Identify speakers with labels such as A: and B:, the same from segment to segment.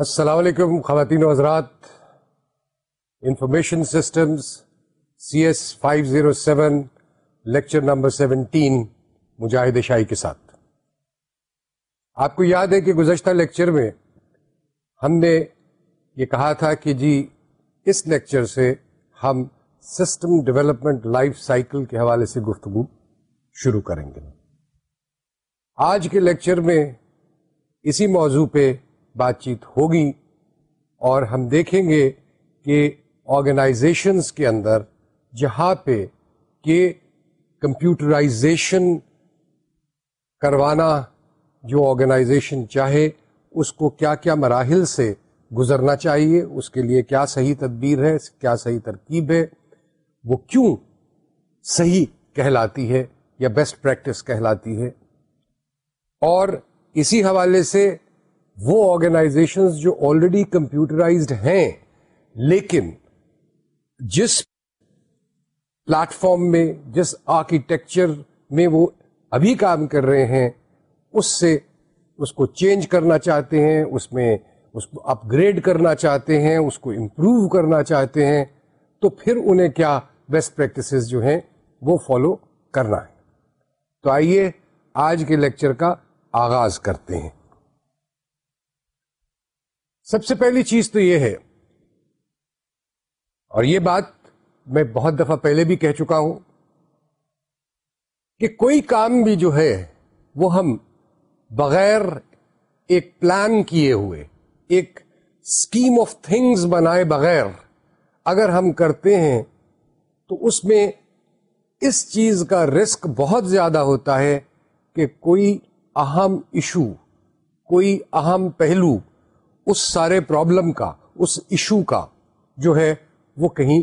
A: السلام علیکم خواتین و حضرات۔ Information systems C S five zero seven lecture number seventeen Mujahid Shahi کے ساتھ۔ آپ کو یاد ہے کہ گزشتہ لیکچر میں ہم نے یہ کہا تھا کہ جی اس لیکچر سے ہم سسٹم ڈیولپمنٹ لائف سائیکل کے حوالے سے گفتگو شروع کریں گے۔ آج کے لیکچر میں اسی موضوع پہ بات چیت ہوگی اور ہم دیکھیں گے کہ آرگنائزیشنس کے اندر جہاں پہ کہ کمپیوٹرائزیشن کروانا جو آرگنائزیشن چاہے، اس کو کیا کیا مراحل سے گزرنا چاہیے، اس کے لیے کیا صحیح تدبیر ہے، کیا صحیح ترکیب ہے، وہ کیوں صحیح کہلاتی ہے یا بیسٹ پریکٹس کہلاتی ہے؟ اور اسی حوالے سے وہ آرگنائزیشن جو آلریڈی کمپیوٹرائزڈ ہیں، لیکن جس پلیٹ فارم میں، جس آرکیٹیکچر میں وہ ابھی کام کر رہے ہیں، اس سے اس کو چینج کرنا چاہتے ہیں، اس میں اس کو اپ گریڈ کرنا چاہتے ہیں، اس کو امپروو کرنا چاہتے ہیں، تو پھر انہیں کیا بیسٹ پریکٹسز جو ہیں وہ فالو کرنا ہے۔ تو آئیے آج کے لیکچر کا آغاز کرتے ہیں۔ سب سے پہلی چیز تو یہ ہے، اور یہ بات میں بہت دفعہ پہلے بھی کہہ چکا ہوں، کہ کوئی کام بھی جو ہے، وہ ہم بغیر ایک پلان کیے ہوئے، ایک اسکیم آف تھنگز بنائے بغیر اگر ہم کرتے ہیں، تو اس میں اس چیز کا رسک بہت زیادہ ہوتا ہے کہ کوئی اہم ایشو، کوئی اہم پہلو اس سارے پرابلم کا، اس ایشو کا جو ہے وہ کہیں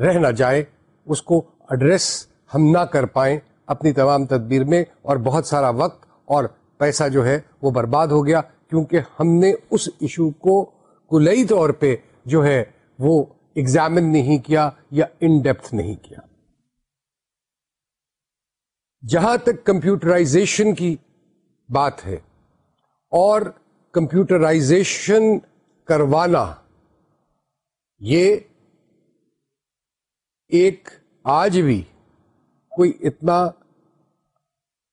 A: رہ نہ جائے، اس کو ایڈریس ہم نہ کر پائیں اپنی تمام تدبیر میں اور بہت سارا وقت اور پیسہ جو ہے وہ برباد ہو گیا کیونکہ ہم نے اس ایشو کو کلئی طور پہ جو ہے وہ ایگزامن نہیں کیا یا ان ڈیپتھ نہیں کیا۔ جہاں تک کمپیوٹرائزیشن کی بات ہے اور کمپیوٹرائزیشن کروانا، یہ ایک آج بھی کوئی اتنا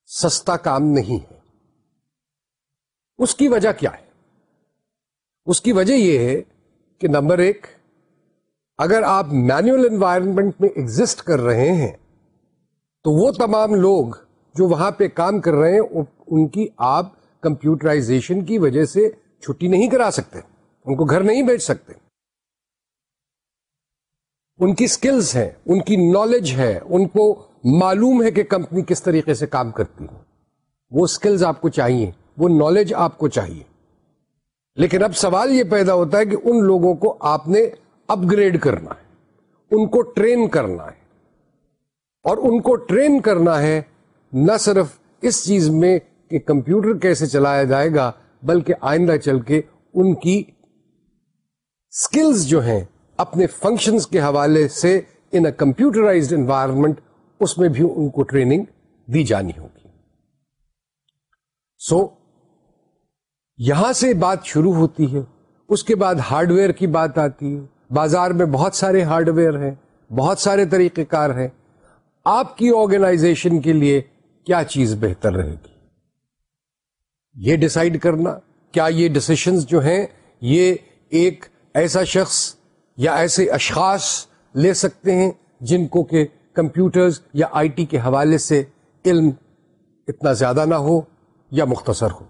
A: سستا کام نہیں ہے۔ اس کی وجہ کیا ہے؟ اس کی وجہ یہ ہے کہ نمبر ایک، اگر آپ مینوئل انوائرمنٹ میں ایگزٹ کر رہے ہیں، تو وہ تمام لوگ جو وہاں پہ کام کر رہے ہیں، ان کی آپ کمپیوٹرائزیشن کی وجہ سے چھٹی نہیں کرا سکتے۔ ان کو گھر نہیں بیچ سکتے۔ ان کی سکلز ہیں، ان کی نالج ہے، ان کو معلوم ہے کہ کمپنی کس طریقے سے کام کرتی ہے۔ وہ سکلز آپ کو چاہیے، وہ نالج آپ کو چاہیے۔ لیکن اب سوال یہ پیدا ہوتا ہے کہ ان لوگوں کو آپ نے اپ گریڈ کرنا ہے، ان کو ٹرین کرنا ہے۔ اور ان کو ٹرین کرنا ہے نہ صرف اس چیز میں کہ کمپیوٹر کیسے چلایا جائے گا بلکہ آئندہ چل کے ان کی سکلز جو ہیں اپنے فنکشنز کے حوالے سے ان اے کمپیوٹرائز انوائرمنٹ اس میں بھی ان کو ٹریننگ دی جانی ہوگی۔ سو so, یہاں سے بات شروع ہوتی ہے اس کے بعد ہارڈ ویئر کی بات آتی ہے۔ بازار میں بہت سارے ہارڈ ویئر ہیں بہت سارے طریقہ کار ہیں۔ آپ کی آرگنائزیشن کے لیے کیا چیز بہتر رہے گی؟ یہ ڈسائڈ کرنا کیا یہ ڈسیشنز جو ہیں یہ ایک ایسا شخص یا ایسے اشخاص لے سکتے ہیں جن کو کہ کمپیوٹرز یا آئی ٹی کے حوالے سے علم اتنا زیادہ نہ ہو یا مختصر ہو۔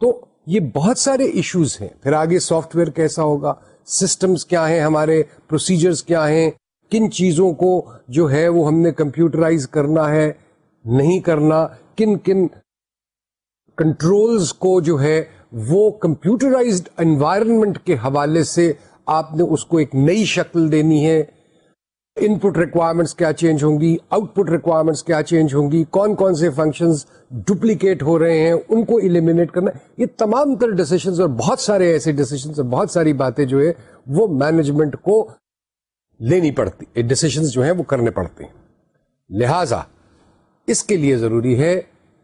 A: تو یہ بہت سارے ایشوز ہیں۔ پھر آگے سافٹ ویئر کیسا ہوگا؟ سسٹمز کیا ہیں؟ ہمارے پروسیجرز کیا ہیں؟ کن چیزوں کو جو ہے وہ ہم نے کمپیوٹرائز کرنا ہے؟ نہیں کرنا، کن کن کنٹرولز کو جو ہے وہ کمپیوٹرائزڈ انوائرمنٹ کے حوالے سے آپ نے اس کو ایک نئی شکل دینی ہے۔ ان پٹ ریکوائرمنٹس کیا چینج ہوں گی؟ آؤٹ پٹ ریکوائرمنٹس کیا چینج ہوں گی؟ کون کون سے فنکشنز ڈپلیکیٹ ہو رہے ہیں؟ ان کو ایلیمینیٹ کرنا۔ یہ تمام تر ڈیسیشنز اور بہت سارے ایسے ڈیسیشنز اور بہت ساری باتیں جو ہے وہ مینجمنٹ کو لینی پڑتی۔ ڈسیشنز جو ہیں وہ کرنے پڑتے۔ ہیں لہذا اس کے لیے ضروری ہے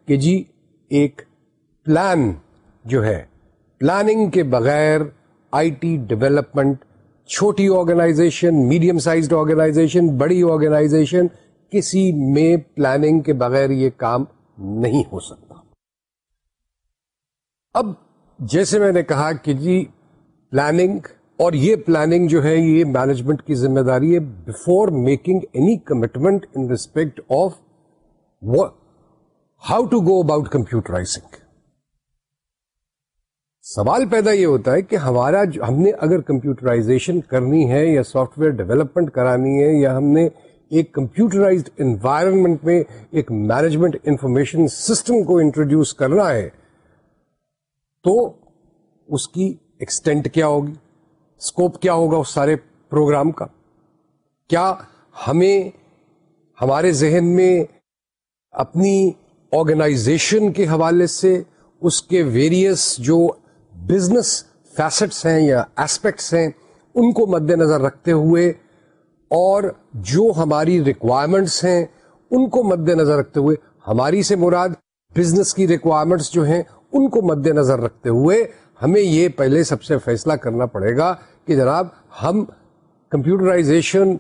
A: کہ جی ایک پلان جو ہے، پلاننگ کے بغیر آئی ٹی ڈیولپمنٹ، چھوٹی آرگنائزیشن، میڈیم سائزڈ آرگنائزیشن، بڑی آرگنائزیشن، کسی میں پلاننگ کے بغیر یہ کام نہیں ہو سکتا۔ اب جیسے میں نے کہا کہ جی پلاننگ، اور یہ پلاننگ جو ہے، یہ مینجمنٹ کی ذمہ داری ہے before making any commitment in respect of how to go about computerizing سوال پیدا یہ ہوتا ہے کہ ہمارا جو ہم نے اگر کمپیوٹرائزیشن کرنی ہے یا سافٹ ویئر ڈیولپمنٹ کرانی ہے یا ہم نے ایک کمپیوٹرائزڈ انوائرمنٹ میں ایک مینجمنٹ انفارمیشن سسٹم کو انٹروڈیوس کرنا ہے، تو اس کی ایکسٹینٹ کیا ہوگی؟ اسکوپ کیا ہوگا اس سارے پروگرام کا؟ کیا ہمیں ہمارے ذہن میں اپنی آرگنائزیشن کے حوالے سے اس کے ویریئس جو بزنس فیسٹس ہیں یا ایسپیکٹس ہیں، ان کو مد نظر رکھتے ہوئے اور جو ہماری ریکوائرمنٹس ہیں، ان کو مد نظر رکھتے ہوئے، ہماری سے مراد بزنس کی ریکوائرمنٹس جو ہیں، ان کو مد نظر رکھتے ہوئے ہمیں یہ پہلے سب سے فیصلہ کرنا پڑے گا کہ جناب ہم کمپیوٹرائزیشن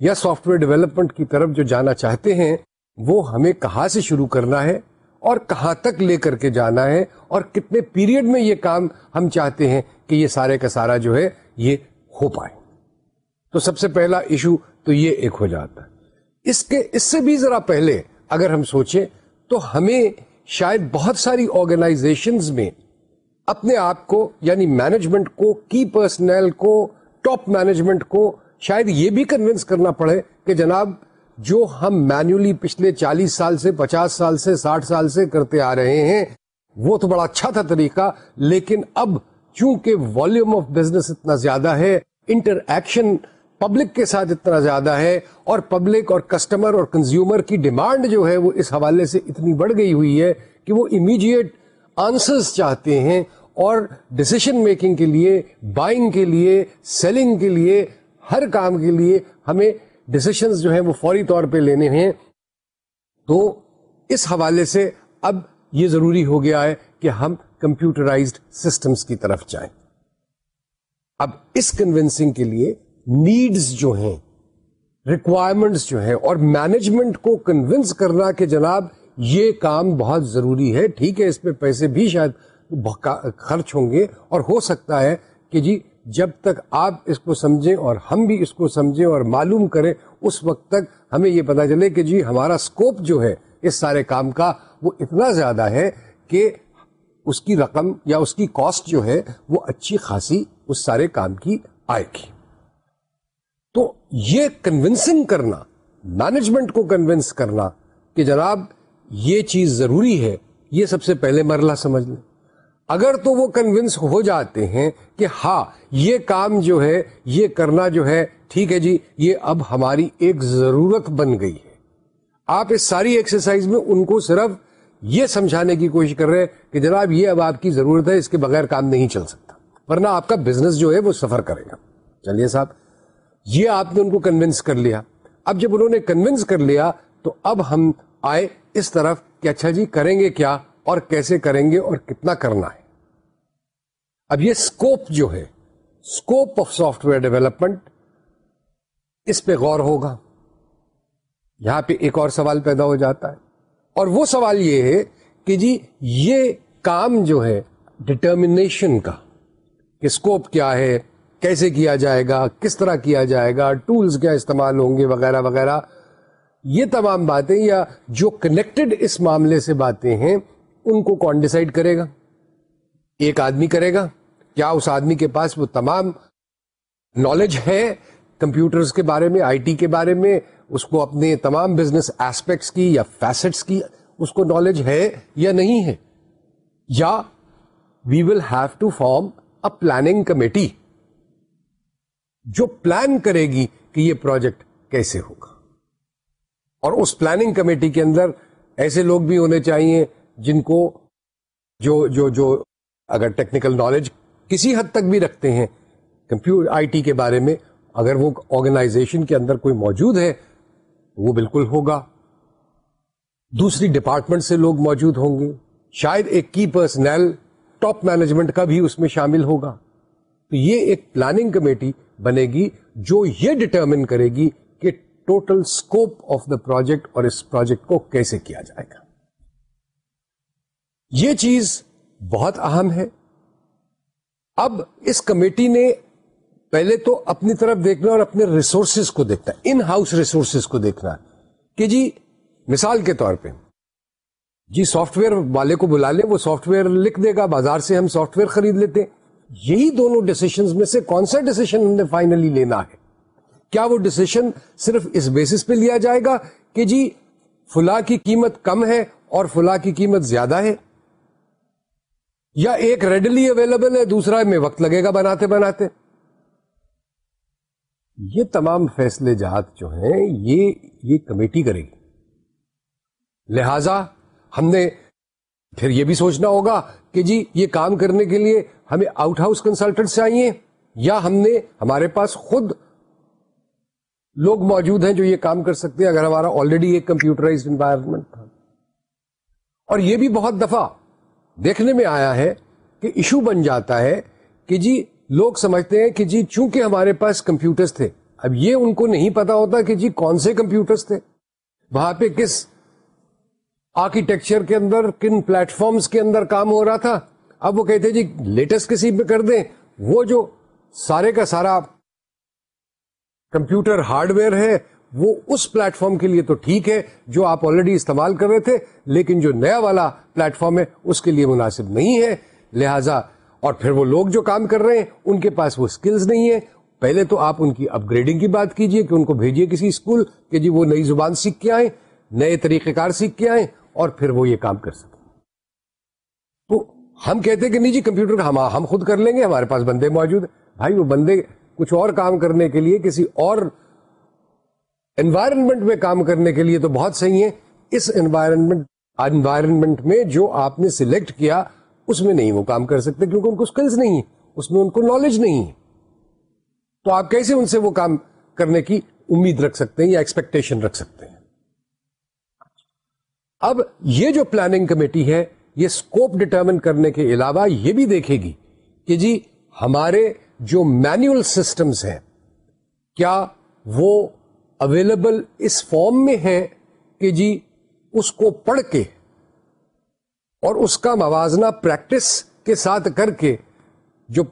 A: یا سافٹ ویئر ڈیولپمنٹ کی طرف جو جانا چاہتے ہیں وہ ہمیں کہاں سے شروع کرنا ہے اور کہاں تک لے کر کے جانا ہے اور کتنے پیریڈ میں یہ کام ہم چاہتے ہیں کہ یہ سارے کا سارا جو ہے یہ ہو پائے۔ تو سب سے پہلا ایشو تو یہ ایک ہو جاتا۔ ہے اس کے، اس سے بھی ذرا پہلے اگر ہم سوچیں تو ہمیں شاید بہت ساری آرگنائزیشنز میں اپنے آپ کو یعنی مینجمنٹ کو کی پرسنل کو ٹاپ مینجمنٹ کو شاید یہ بھی کنوینس کرنا پڑے کہ جناب جو ہم مینولی پچھلے چالیس سال سے، پچاس سال سے، ساٹھ سال سے کرتے آ رہے ہیں، وہ تو بڑا اچھا تھا طریقہ، لیکن اب چونکہ والیوم آف بزنس اتنا زیادہ ہے انٹر ایکشن پبلک کے ساتھ اتنا زیادہ ہے، اور پبلک اور کسٹمر اور کنزیومر کی ڈیمانڈ جو ہے، وہ اس حوالے سے اتنی بڑھ گئی ہوئی ہے کہ وہ امیڈیٹ آنسرز چاہتے ہیں، اور ڈسیشن میکنگ کے لیے بائنگ کے لیے سیلنگ کے لیے، ہر کام کے لیے ہمیں ڈسیشن جو ہیں وہ فوری طور پہ لینے ہیں۔ تو اس حوالے سے اب یہ ضروری ہو گیا ہے کہ ہم کمپیوٹرائزڈ سسٹمز کی طرف جائیں۔ اب اس کنوینسنگ کے لیے نیڈز جو ہیں ریکوائرمنٹس جو ہیں اور مینجمنٹ کو کنوینس کرنا کہ جناب یہ کام بہت ضروری ہے، ٹھیک ہے، اس پہ پیسے بھی شاید خرچ ہوں گے اور ہو سکتا ہے کہ جی جب تک آپ اس کو سمجھیں اور ہم بھی اس کو سمجھیں اور معلوم کریں، اس وقت تک ہمیں یہ پتا چلے کہ جی ہمارا اسکوپ جو ہے اس سارے کام کا وہ اتنا زیادہ ہے کہ اس کی رقم یا اس کی کاسٹ جو ہے وہ اچھی خاصی اس سارے کام کی آئے گی۔ تو یہ کنونسنگ کرنا مینجمنٹ کو کنونس کرنا کہ جناب یہ چیز ضروری ہے، یہ سب سے پہلے مرلہ سمجھ لیں۔ اگر تو وہ کنونس ہو جاتے ہیں کہ ہاں یہ کام جو ہے، یہ کرنا جو ہے، ٹھیک ہے جی یہ اب ہماری ایک ضرورت بن گئی ہے۔ آپ اس ساری ایکسرسائز میں ان کو صرف یہ سمجھانے کی کوشش کر رہے ہیں کہ جناب، یہ اب آپ کی ضرورت ہے، اس کے بغیر کام نہیں چل سکتا۔ ورنہ آپ کا بزنس جو ہے، وہ سفر کرے گا۔ چلیے صاحب، یہ آپ نے ان کو کنوینس کر لیا۔ اب جب انہوں نے کنوینس کر لیا، تو اب ہم آئے اس طرف کہ اچھا جی کریں گے کیا؟ اور کیسے کریں گے اور کتنا کرنا ہے۔ اب یہ اسکوپ جو ہے scope of software development اس پہ غور ہوگا۔ یہاں پہ ایک اور سوال پیدا ہو جاتا ہے۔ اور وہ سوال یہ ہے کہ جی یہ کام جو ہے ڈٹرمنیشن کا، کہ اسکوپ کیا ہے، کیسے کیا جائے گا، کس طرح کیا جائے گا ٹولز کیا استعمال ہوں گے، وغیرہ وغیرہ۔ یہ تمام باتیں یا جو کنیکٹڈ اس معاملے سے باتیں ہیں ان کو کون ڈیسائڈ کرے گا؟ ایک آدمی کرے گا؟ کیا اس آدمی کے پاس وہ تمام نالج ہے کمپیوٹرز کے بارے میں، آئی ٹی کے بارے میں، اس کو اپنے تمام بزنس ایسپیکٹس کی یا فیسٹس کی اس کو نالج ہے یا نہیں ہے؟ یا we will have to form a planning committee جو پلان کرے گی کہ یہ پروجیکٹ کیسے ہوگا۔ اور اس پلاننگ کمیٹی کے اندر ایسے لوگ بھی ہونے چاہیے جن کو جو جو جو اگر ٹیکنیکل نالج کسی حد تک بھی رکھتے ہیں، کمپیوٹر، آئی ٹی کے بارے میں، اگر وہ آرگنائزیشن کے اندر کوئی موجود ہے، وہ بالکل ہوگا۔ دوسری ڈپارٹمنٹ سے لوگ موجود ہوں گے۔ شاید ایک کی پرسنل ٹاپ مینجمنٹ کا بھی اس میں شامل ہوگا۔ تو یہ ایک پلاننگ کمیٹی بنے گی، جو یہ ڈٹرمن کرے گی کہ total scope of the project اور اس پروجیکٹ کو کیسے کیا جائے گا۔ یہ چیز بہت اہم ہے۔ اب اس کمیٹی نے پہلے تو اپنی طرف دیکھنا اور اپنے ریسورسز کو دیکھنا ان ہاؤس ریسورسز کو دیکھنا۔ کہ جی مثال کے طور پہ جی سافٹ ویئر والے کو بلا لیں، وہ سافٹ ویئر لکھ دے گا، بازار سے ہم سافٹ ویئر خرید لیتے یہی دونوں ڈسیشن میں سے کون سا ڈسیشن ہم نے فائنلی لینا ہے؟ کیا وہ ڈسیشن صرف اس بیسس پہ لیا جائے گا کہ جی فلا کی قیمت کم ہے اور فلا کی قیمت زیادہ ہے؟ یا ایک ریڈلی اویلیبل ہے، دوسرا میں وقت لگے گا بناتے بناتے۔ یہ تمام فیصلے جات جو ہیں، یہ یہ کمیٹی کرے گی۔ لہذا ہم نے پھر یہ بھی سوچنا ہوگا کہ جی یہ کام کرنے کے لیے ہمیں آؤٹ ہاؤس کنسلٹنٹ چاہیے، یا ہم نے ہمارے پاس خود لوگ موجود ہیں جو یہ کام کر سکتے ہیں، اگر ہمارا آلریڈی ایک کمپیوٹرائز انوائرمنٹ تھا۔ اور یہ بھی بہت دفعہ دیکھنے میں آیا ہے کہ ایشو بن جاتا ہے کہ جی لوگ سمجھتے ہیں کہ جی چونکہ ہمارے پاس کمپیوٹرز تھے، اب یہ ان کو نہیں پتا ہوتا کہ جی کون سے کمپیوٹرز تھے۔ وہاں پہ کس آرکیٹیکچر کے اندر، کن پلیٹ فارمز کے اندر کام ہو رہا تھا۔ اب وہ کہتے جی لیٹسٹ کسی پہ کر دیں۔ وہ جو سارے کا سارا کمپیوٹر ہارڈ ویئر ہے وہ اس پلیٹ فارم کے لیے تو ٹھیک ہے جو آپ آلریڈی استعمال کر رہے تھے، لیکن جو نیا والا پلیٹ فارم ہے، اس کے لیے مناسب نہیں ہے۔ لہذا، اور پھر وہ لوگ جو کام کر رہے ہیں، ان کے پاس وہ اسکلز نہیں ہے پہلے تو آپ ان کی اپ گریڈنگ کی بات کیجیے کہ ان کو بھیجیے کسی اسکول کہ جی وہ نئی زبان سیکھ کے آئیں، نئے طریقہ کار سیکھ کے آئیں، اور پھر وہ یہ کام کر سکیں۔ تو ہم کہتے ہیں کہ نہیں جی کمپیوٹر ہم ہم خود کر لیں گے، ہمارے پاس بندے موجود ہیں۔ بھائی، وہ بندے کچھ اور کام کرنے کے لیے کسی اور انوائرمنٹ میں کام کرنے کے لیے تو بہت صحیح ہے اس انوائرمنٹ انوائرمنٹ میں جو آپ نے سلیکٹ کیا، اس میں نہیں وہ کام کر سکتے کیونکہ ان کو اسکلز نہیں ہے اس میں ان کو نالج نہیں ہے۔ تو آپ کیسے ان سے وہ کام کرنے کی امید رکھ سکتے ہیں یا ایکسپیکٹیشن رکھ سکتے ہیں؟ اب یہ جو پلاننگ کمیٹی ہے، یہ اسکوپ ڈٹرمن کرنے کے علاوہ یہ بھی دیکھے گی کہ جی ہمارے جو مینوئل سسٹمز ہیں، کیا وہ اویلیبل اس فارم میں ہے کہ جی اس کو پڑھ کے اور اس کا موازنہ پریکٹس کے ساتھ کر کے جو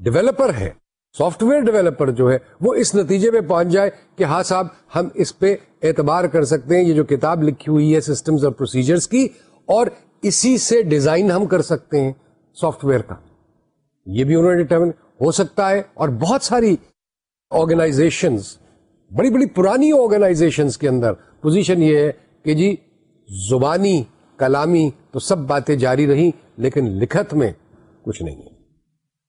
A: ڈیولپر ہے سافٹ ویئر ڈیولپر جو ہے، وہ اس نتیجے پہ پہنچ جائے کہ ہاں صاحب، ہم اس پہ اعتبار کر سکتے ہیں، یہ جو کتاب لکھی ہوئی ہے سسٹمز اور پروسیجرز کی اور اسی سے ڈیزائن ہم کر سکتے ہیں سافٹ ویئر کا۔ یہ بھی انہوں نے ڈیٹرمن ہو سکتا ہے اور بہت ساری آرگنائزیشنز بڑی بڑی پرانی آرگنائزیشن کے اندر پوزیشن یہ ہے کہ جی زبانی، کلامی تو سب باتیں جاری رہی لیکن لکھت میں کچھ نہیں ہے۔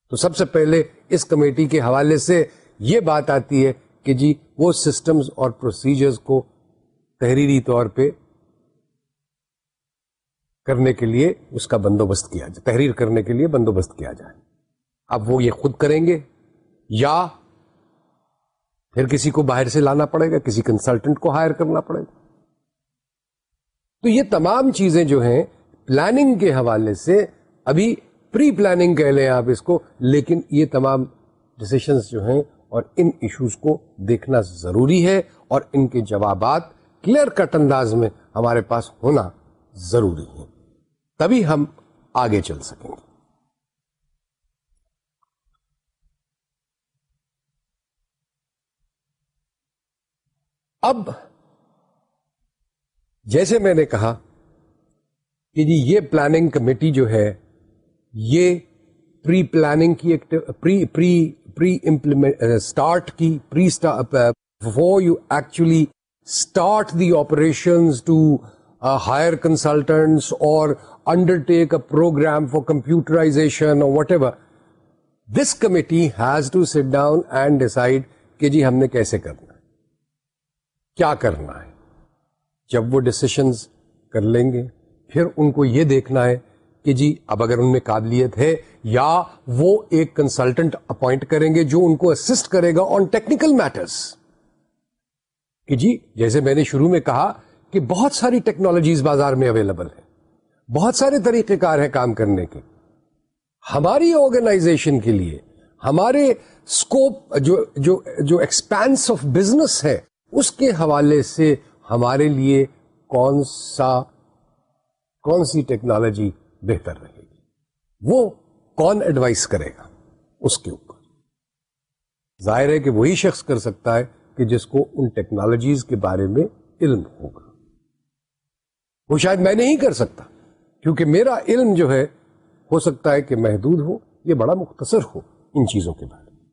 A: تو سب سے پہلے اس کمیٹی کے حوالے سے یہ بات آتی ہے کہ جی وہ سسٹمز اور پروسیجرز کو تحریری طور پہ کرنے کے لیے اس کا بندوبست کیا جائے، تحریر کرنے کے لیے بندوبست کیا جائے۔ اب وہ یہ خود کریں گے یا پھر کسی کو باہر سے لانا پڑے گا، کسی کنسلٹنٹ کو ہائر کرنا پڑے گا۔ تو یہ تمام چیزیں جو ہیں پلاننگ کے حوالے سے، ابھی پری پلاننگ کہہ لیں آپ اس کو، لیکن یہ تمام ڈسیشنز جو ہیں اور ان ایشوز کو دیکھنا ضروری ہے اور ان کے جوابات کلیئر کٹ انداز میں ہمارے پاس ہونا ضروری ہے تبھی ہم آگے چل سکیں گے۔ اب جیسے میں نے کہا کہ جی یہ پلاننگ کمیٹی جو ہے، یہ پری پلاننگ کی ایک پری پری پری امپلیمنٹ اسٹارٹ کی before you actually start the operation to hire consultants اور undertake a programme for computerisation اور whatever this committee has to sit down and decide کہ جی ہم نے کیسے کرنا کیا کرنا ہے؟ جب وہ ڈسیشنز کر لیں گے، پھر ان کو یہ دیکھنا ہے کہ جی اب اگر ان میں قابلیت ہے، یا وہ ایک کنسلٹنٹ اپوائنٹ کریں گے جو ان کو اسسٹ کرے گا آن ٹیکنیکل میٹرس کہ جی جیسے میں نے شروع میں کہا کہ بہت ساری ٹیکنالوجیز بازار میں اویلیبل ہیں، بہت سارے طریقہ کار ہیں کام کرنے کے۔ ہماری آرگنائزیشن کے لیے، ہمارے اسکوپ جو ایکسپینس آف بزنس ہے اس کے حوالے سے ہمارے لیے کون سا کون سی ٹیکنالوجی بہتر رہے گی؟ وہ کون ایڈوائز کرے گا اس کے اوپر؟ ظاہر ہے کہ وہی شخص کر سکتا ہے کہ جس کو ان ٹیکنالوجیز کے بارے میں علم ہوگا۔ وہ شاید میں نہیں کر سکتا، کیونکہ میرا علم جو ہے، ہو سکتا ہے کہ محدود ہو، یہ بڑا مختصر ہو ان چیزوں کے بارے میں۔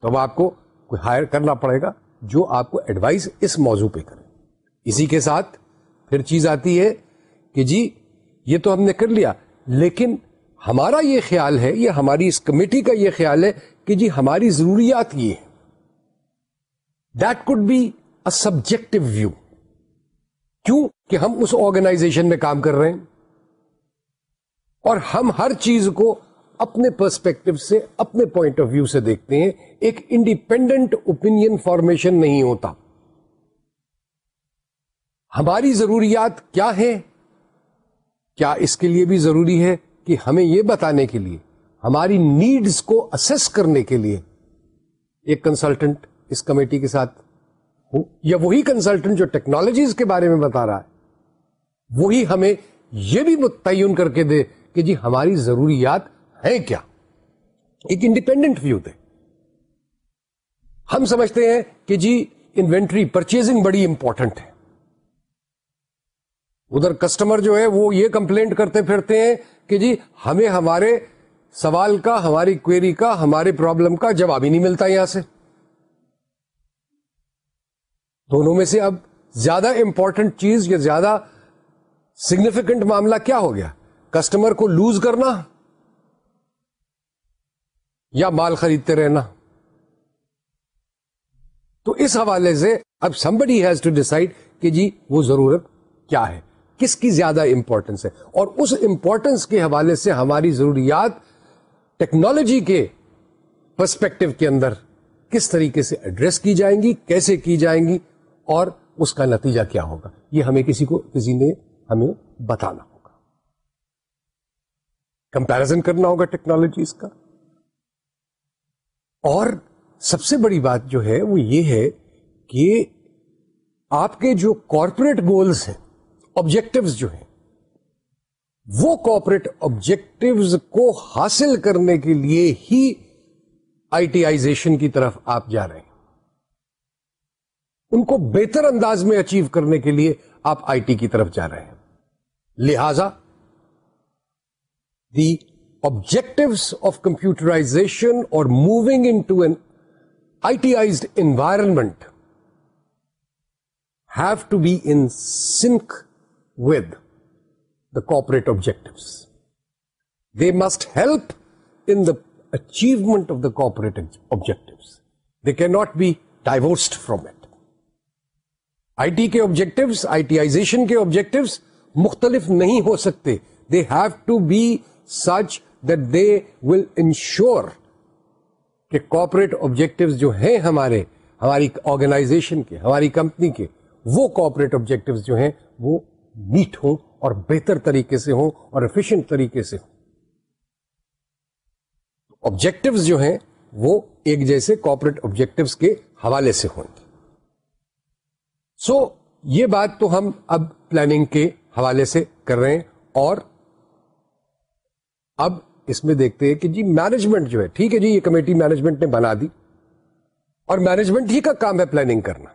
A: تو اب آپ کو کوئی ہائر کرنا پڑے گا جو آپ کو ایڈوائز اس موضوع پہ کرے۔ اسی کے ساتھ پھر چیز آتی ہے کہ جی یہ تو ہم نے کر لیا، لیکن ہمارا یہ خیال ہے یا ہماری اس کمیٹی کا یہ خیال ہے کہ جی ہماری ضروریات یہ ہے that could be a subjective view کیوں کہ ہم اس آرگنائزیشن میں کام کر رہے ہیں؟ اور ہم ہر چیز کو اپنے پرسپیکٹو سے، اپنے پوائنٹ آف ویو سے دیکھتے ہیں۔ ایک انڈیپینڈنٹ اوپین فارمیشن نہیں ہوتا۔ ہماری ضروریات کیا ہے کیا اس کے لیے بھی ضروری ہے کہ ہمیں یہ بتانے کے لیے، ہماری نیڈز کو اسس کرنے کے لیے ایک کنسلٹنٹ اس کمیٹی کے ساتھ ہو۔ یا وہی کنسلٹنٹ جو ٹیکنالوجیز کے بارے میں بتا رہا ہے۔ وہی ہمیں یہ بھی متعین کر کے دے کہ جی ہماری ضروریات ہیں کیا؟ ایک انڈیپینڈنٹ ویو دے ہم سمجھتے ہیں کہ جی انوینٹری پرچیزنگ بڑی امپورٹنٹ ہے۔ ادھر کسٹمر جو ہے، وہ یہ کمپلینٹ کرتے پھرتے ہیں کہ جی ہمیں ہمارے سوال کا، ہماری کوئری کا، ہمارے پرابلم کا جواب ہی نہیں ملتا یہاں سے۔ دونوں میں سے اب زیادہ امپورٹنٹ چیز یا زیادہ سگنیفیکنٹ معاملہ کیا ہو گیا؟ کسٹمر کو لوز کرنا۔ یا مال خریدتے رہنا۔ تو اس حوالے سے اب سمبڈی ہیز ٹو ڈیسائڈ کہ جی وہ ضرورت کیا ہے، کس کی زیادہ امپورٹنس ہے۔ اور اس امپورٹنس کے حوالے سے ہماری ضروریات ٹیکنالوجی کے پرسپیکٹو کے اندر کس طریقے سے ایڈریس کی جائیں گی، کیسے کی جائیں گی اور اس کا نتیجہ کیا ہوگا۔ یہ ہمیں کسی کو، کسی نے ہمیں بتانا ہوگا۔ کمپیرزن کرنا ہوگا ٹیکنالوجیز کا۔ اور سب سے بڑی بات جو ہے وہ یہ ہے کہ آپ کے جو کارپوریٹ گولز ہیں آبجیکٹوز جو ہیں، وہ کارپوریٹ آبجیکٹوز کو حاصل کرنے کے لیے ہی آئی ٹی آئیزیشن کی طرف آپ جا رہے ہیں۔ ان کو بہتر انداز میں اچیو کرنے کے لیے آپ آئی ٹی کی طرف جا رہے ہیں۔ لہذا، دی آبجیکٹو آف کمپیوٹرائزیشن اور moving into an ITised environment have to be in sync with the corporate objective they must help in the achievement of the corporate objective they can not be divorced from it I T کے objectives I T آئیزیشن کے objectives مختلف نہیں ہو سکتے they have to be such that they will ensure کہ corporate objective جو ہیں ہمارے ہماری آرگنائزیشن کے ہماری کمپنی کے وہ کوپریٹ آبجیکٹو جو ہیں وہ میٹ ہوں اور بہتر طریقے سے ہوں اور افیشینٹ طریقے سے ہوں۔ آبجیکٹوز جو ہیں وہ ایک جیسے کوپریٹ آبجیکٹوس کے حوالے سے ہوں گے۔ سو so, یہ بات تو ہم اب پلاننگ کے حوالے سے کر رہے ہیں اور اب اس میں دیکھتے ہیں کہ جی مینجمنٹ جو ہے، ٹھیک ہے جی یہ کمیٹی مینجمنٹ نے بنا دی، اور مینجمنٹ ہی کا کام ہے پلاننگ کرنا۔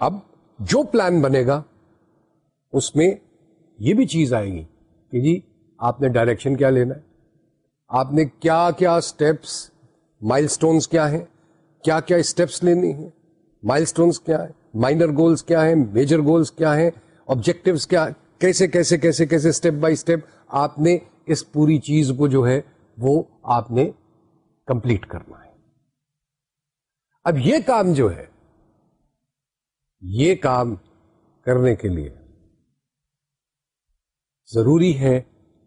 A: اب جو پلان بنے گا، اس میں یہ بھی چیز آئے گی کہ جی آپ نے ڈائریکشن کیا لینا ہے؟ آپ نے کیا کیا اسٹیپس مائل سٹونز کیا ہیں؟ کیا کیا اسٹیپس لینی ہیں؟ مائل اسٹونس کیا ہے مائنر گولس کیا ہے میجر گولس کیا ہے آبجیکٹوس کیا کیسے کیسے کیسے کیسے اسٹیپ بائی اسٹیپ آپ نے اس پوری چیز کو جو ہے وہ آپ نے کمپلیٹ کرنا ہے۔ اب یہ کام جو ہے، یہ کام کرنے کے لیے ضروری ہے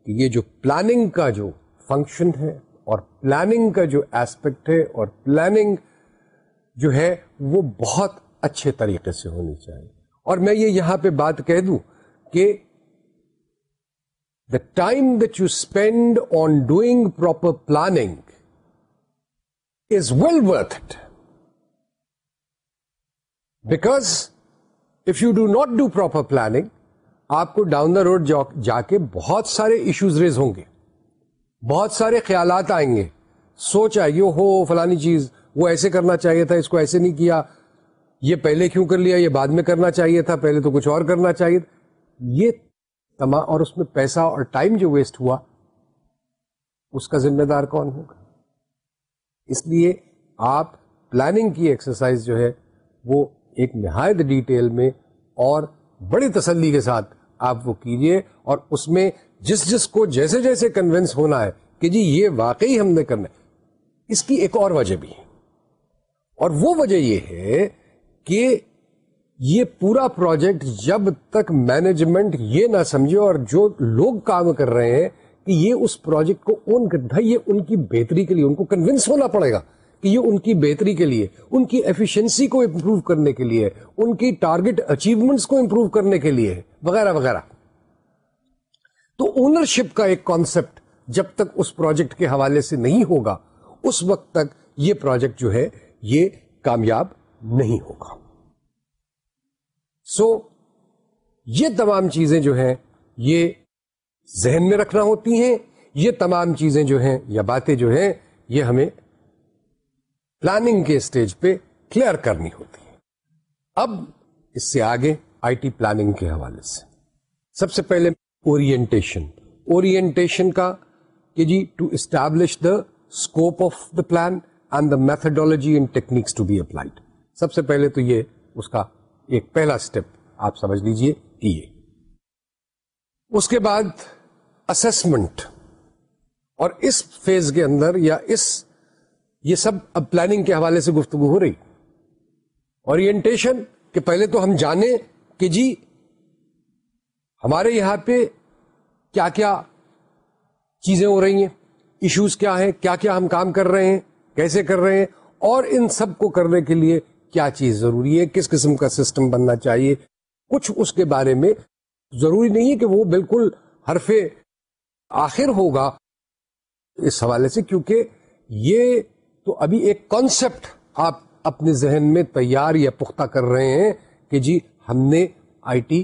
A: کہ یہ جو پلاننگ کا جو فنکشن ہے اور پلاننگ کا جو ایسپیکٹ ہے اور پلاننگ جو ہے وہ بہت اچھے طریقے سے ہونی چاہیے۔ اور میں یہ یہاں پہ بات کہہ دوں کہ the time that you spend on doing proper planning is well worth it because if you do not do proper planning آپ کو ڈاؤن دا روڈ جا کے بہت سارے ایشوز ریز ہوں گے. بہت سارے خیالات آئیں گے. سوچ آئے ہو فلانی چیز، وہ ایسے کرنا چاہیے تھا، اس کو ایسے نہیں کیا۔ یہ پہلے کیوں کر لیا؟ یہ بعد میں کرنا چاہیے تھا، پہلے تو کچھ اور کرنا چاہیے تھا۔ یہ تمام اور اس میں پیسہ اور ٹائم جو ویسٹ ہوا، اس کا ذمہ دار کون ہوگا؟ اس لیے آپ پلاننگ کی ایکسرسائز جو ہے، وہ ایک نہایت ڈیٹیل میں اور بڑی تسلی کے ساتھ آپ وہ کیجیے اور اس میں جس جس کو جیسے جیسے کنوینس ہونا ہے کہ جی یہ واقعی ہم نے کرنا ہے، اس کی ایک اور وجہ بھی ہے۔ اور وہ وجہ یہ ہے کہ یہ پورا پروجیکٹ جب تک مینجمنٹ یہ نہ سمجھے اور جو لوگ کام کر رہے ہیں کہ یہ اس پروجیکٹ کو اون کرتا ہے یہ ان کی بہتری کے لیے، ان کو کنوینس ہونا پڑے گا کہ یہ ان کی بہتری کے لیے، ان کی ایفیشنسی کو امپروو کرنے کے لیے، ان کی ٹارگٹ اچیومنٹس کو امپروو کرنے کے لیے، وغیرہ وغیرہ۔ تو اونرشپ کا ایک کانسیپٹ جب تک اس پروجیکٹ کے حوالے سے نہیں ہوگا، اس وقت تک یہ پروجیکٹ جو ہے، یہ کامیاب نہیں ہوگا۔ سو so, یہ تمام چیزیں جو ہیں یہ ذہن میں رکھنا ہوتی ہیں یہ تمام چیزیں جو ہیں یا باتیں جو ہیں یہ ہمیں پلاننگ کے اسٹیج پہ کلیئر کرنی ہوتی ہے اب اس سے آگے آئی ٹی پلاننگ کے حوالے سے۔ سب سے پہلے اورینٹیشن اورینٹیشن کا کہ جی to establish the scope of the plan and the methodology and techniques to be applied سب سے پہلے تو یہ اس کا ایک پہلا اسٹیپ آپ سمجھ لیجیے کہ یہ۔ اس کے بعد اسسمنٹ اور اس فیز کے اندر یا اس یہ سب اب پلاننگ کے حوالے سے گفتگو ہو رہی۔ اورینٹیشن کہ پہلے تو ہم جانیں کہ جی ہمارے یہاں پہ کیا کیا چیزیں ہو رہی ہیں ایشوز کیا ہیں، کیا کیا ہم کام کر رہے ہیں، کیسے کر رہے ہیں اور ان سب کو کرنے کے لیے کیا چیز ضروری ہے، کس قسم کا سسٹم بننا چاہیے، کچھ اس کے بارے میں ضروری نہیں ہے کہ وہ بالکل حرف آخر ہوگا اس حوالے سے، کیونکہ یہ تو ابھی ایک کانسیپٹ آپ اپنے ذہن میں تیار یا پختہ کر رہے ہیں کہ جی ہم نے آئی ٹی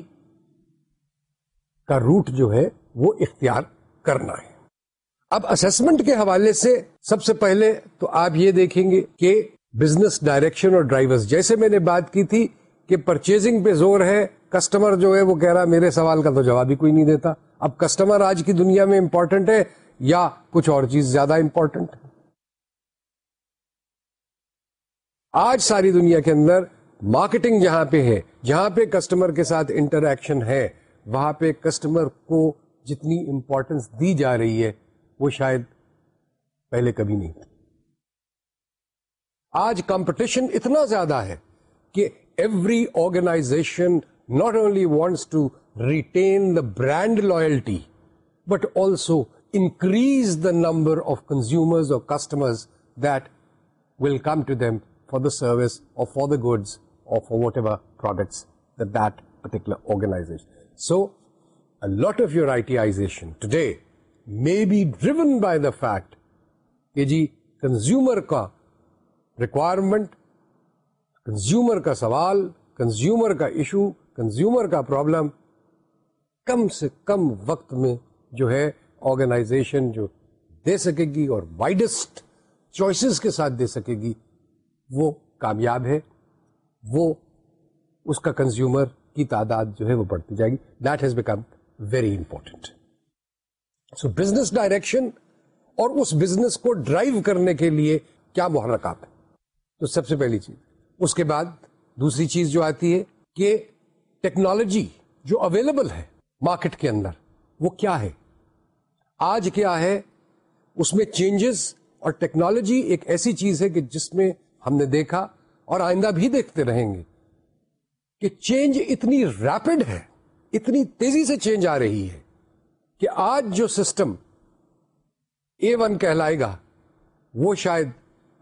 A: کا روٹ جو ہے وہ اختیار کرنا ہے۔ اب اسسمنٹ کے حوالے سے سب سے پہلے تو آپ یہ دیکھیں گے کہ بزنس ڈائریکشن اور ڈرائیورز۔ جیسے میں نے بات کی تھی کہ پرچیزنگ پہ زور ہے، کسٹمر جو ہے وہ کہہ رہا میرے سوال کا تو جواب ہی کوئی نہیں دیتا۔ اب کسٹمر آج کی دنیا میں امپورٹنٹ ہے یا کچھ اور چیز زیادہ امپورٹنٹ ہے؟ آج ساری دنیا کے اندر مارکیٹنگ جہاں پہ ہے، جہاں پہ کسٹمر کے ساتھ انٹریکشن ہے، وہاں پہ کسٹمر کو جتنی امپورٹینس دی جا رہی ہے، وہ شاید پہلے کبھی نہیں۔ تھی آج کمپٹیشن اتنا زیادہ ہے کہ every organisation not only wants to retain the brand loyalty but also increase the number of consumer اور customer that will come to them for the service اور فار دا گڈس اور for whatever products that particular organisation so lot of your ITisation today may be driven by the fact کہ جی consumer کا requirement consumer کا سوال consumer کا issue consumer کا problem کم سے کم وقت میں جو ہے آرگنائزیشن جو دے سکے گی اور وائڈسٹ چوائسیز کے ساتھ دے سکے گی، وہ کامیاب ہے، وہ اس کا کنزیومر کی تعداد جو ہے وہ بڑھتی جائے گی۔ That has become very important so business direction اور اس بزنس کو ڈرائیو کرنے کے لیے کیا محرکات ہیں؟ تو سب سے پہلی چیز۔ اس کے بعد دوسری چیز جو آتی ہے کہ ٹیکنالوجی جو اویلیبل ہے مارکیٹ کے اندر، وہ کیا ہے؟ آج کیا ہے؟ اس میں چینجز اور ٹیکنالوجی ایک ایسی چیز ہے کہ جس میں ہم نے دیکھا اور آئندہ بھی دیکھتے رہیں گے کہ چینج اتنی ریپڈ ہے، اتنی تیزی سے چینج آ رہی ہے کہ آج جو سسٹم اے ون کہلائے گا، وہ شاید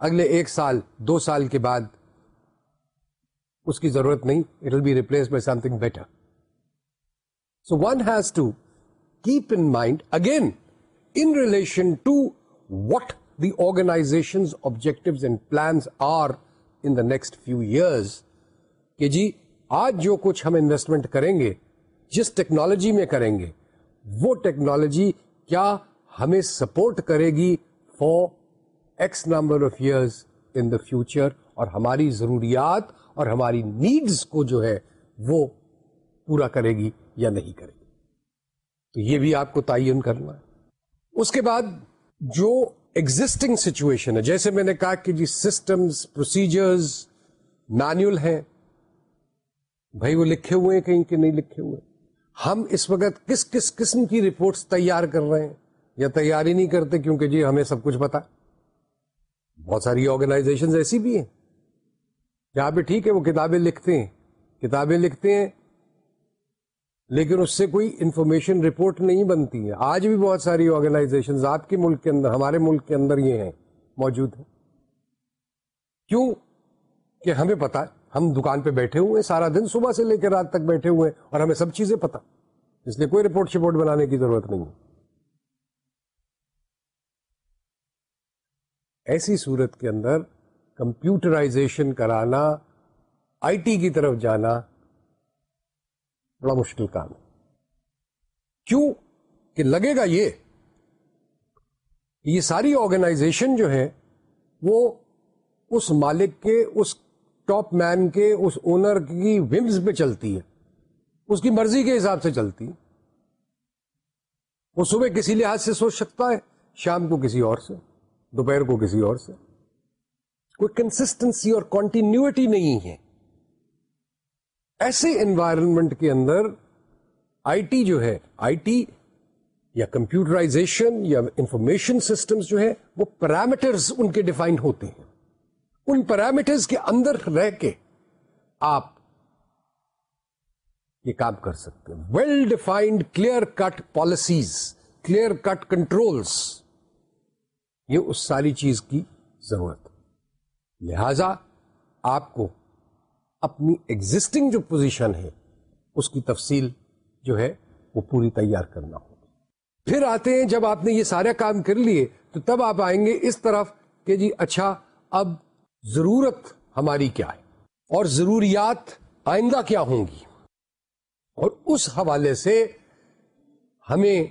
A: اگلے ایک سال، دو سال کے بعد اس کی ضرورت نہیں it will be replace by something better so one has to keep in mind again in relation to what the organisation objective and plans are in the next few years کہ جی آج جو کچھ ہم انویسٹمنٹ کریں گے، جس technology میں کریں گے، وہ ٹیکنالوجی کیا ہمیں سپورٹ کرے گی for X number of years in the future اور ہماری ضروریات اور ہماری نیڈس کو جو ہے وہ پورا کرے گی یا نہیں کرے گی۔ تو یہ بھی آپ کو تعین کرنا ہے۔ اس کے بعد جو ایگزٹنگ سچویشن ہے، جیسے میں نے کہا کہ جی سسٹمز پروسیجرز مینوئل ہیں۔ بھائی وہ لکھے ہوئے ہیں کہیں کہ نہیں لکھے ہوئے۔ ہم اس وقت کس کس قسم کی رپورٹس تیار کر رہے ہیں؟ یا تیاری نہیں کرتے کیونکہ جی ہمیں سب کچھ پتا۔ بہت ساری آرگنائزیشن ایسی بھی ہیں۔ جہاں پہ ٹھیک ہے، وہ کتابیں لکھتے ہیں۔ کتابیں لکھتے ہیں، لیکن اس سے کوئی انفارمیشن رپورٹ نہیں بنتی ہے۔ آج بھی بہت ساری آرگنائزیشن آپ کے ملک کے اندر، ہمارے ملک کے اندر یہ ہیں، موجود ہیں۔ کیوں؟ کہ ہمیں پتا، ہم دکان پہ بیٹھے ہوئے سارا دن صبح سے لے کے رات تک بیٹھے ہوئے اور ہمیں سب چیزیں پتا۔ اس لیے کوئی رپورٹ شپورٹ بنانے کی ضرورت نہیں ہے۔ ایسی صورت کے اندر کمپیوٹرائزیشن کرانا، آئی ٹی کی طرف جانا بڑا مشکل کام ہے۔ کیوں کہ لگے گا یہ یہ ساری آرگنائزیشن جو ہے وہ اس مالک کے، اس ٹاپ مین کے، اس اونر کی ومز پہ چلتی ہے اس کی مرضی کے حساب سے چلتی ہے وہ صبح کسی لحاظ سے سوچ سکتا ہے، شام کو کسی اور سے۔ دوپہر کو کسی اور سے۔ کوئی کنسٹنسی اور کنٹینیوٹی نہیں ہے۔ ایسے انوائرمنٹ کے اندر آئی ٹی جو ہے، آئی ٹی یا کمپیوٹرائزیشن یا انفارمیشن سسٹمز جو ہے وہ پیرامیٹرز ان کے ڈیفائن ہوتے ہیں۔ ان پیرامیٹرز کے اندر رہ کے آپ یہ کام کر سکتے ہیں۔ Well defined clear cut policies clear cut controls یہ اس ساری چیز کی ضرورت لہذا آپ کو اپنی ایگزٹنگ جو پوزیشن ہے، اس کی تفصیل جو ہے، وہ پوری تیار کرنا ہوگی پھر آتے ہیں، جب آپ نے یہ سارا کام کر لیے، تو تب آپ آئیں گے اس طرف کہ جی اچھا اب ضرورت ہماری کیا ہے؟ اور ضروریات آئندہ کیا ہوں گی؟ اور اس حوالے سے ہمیں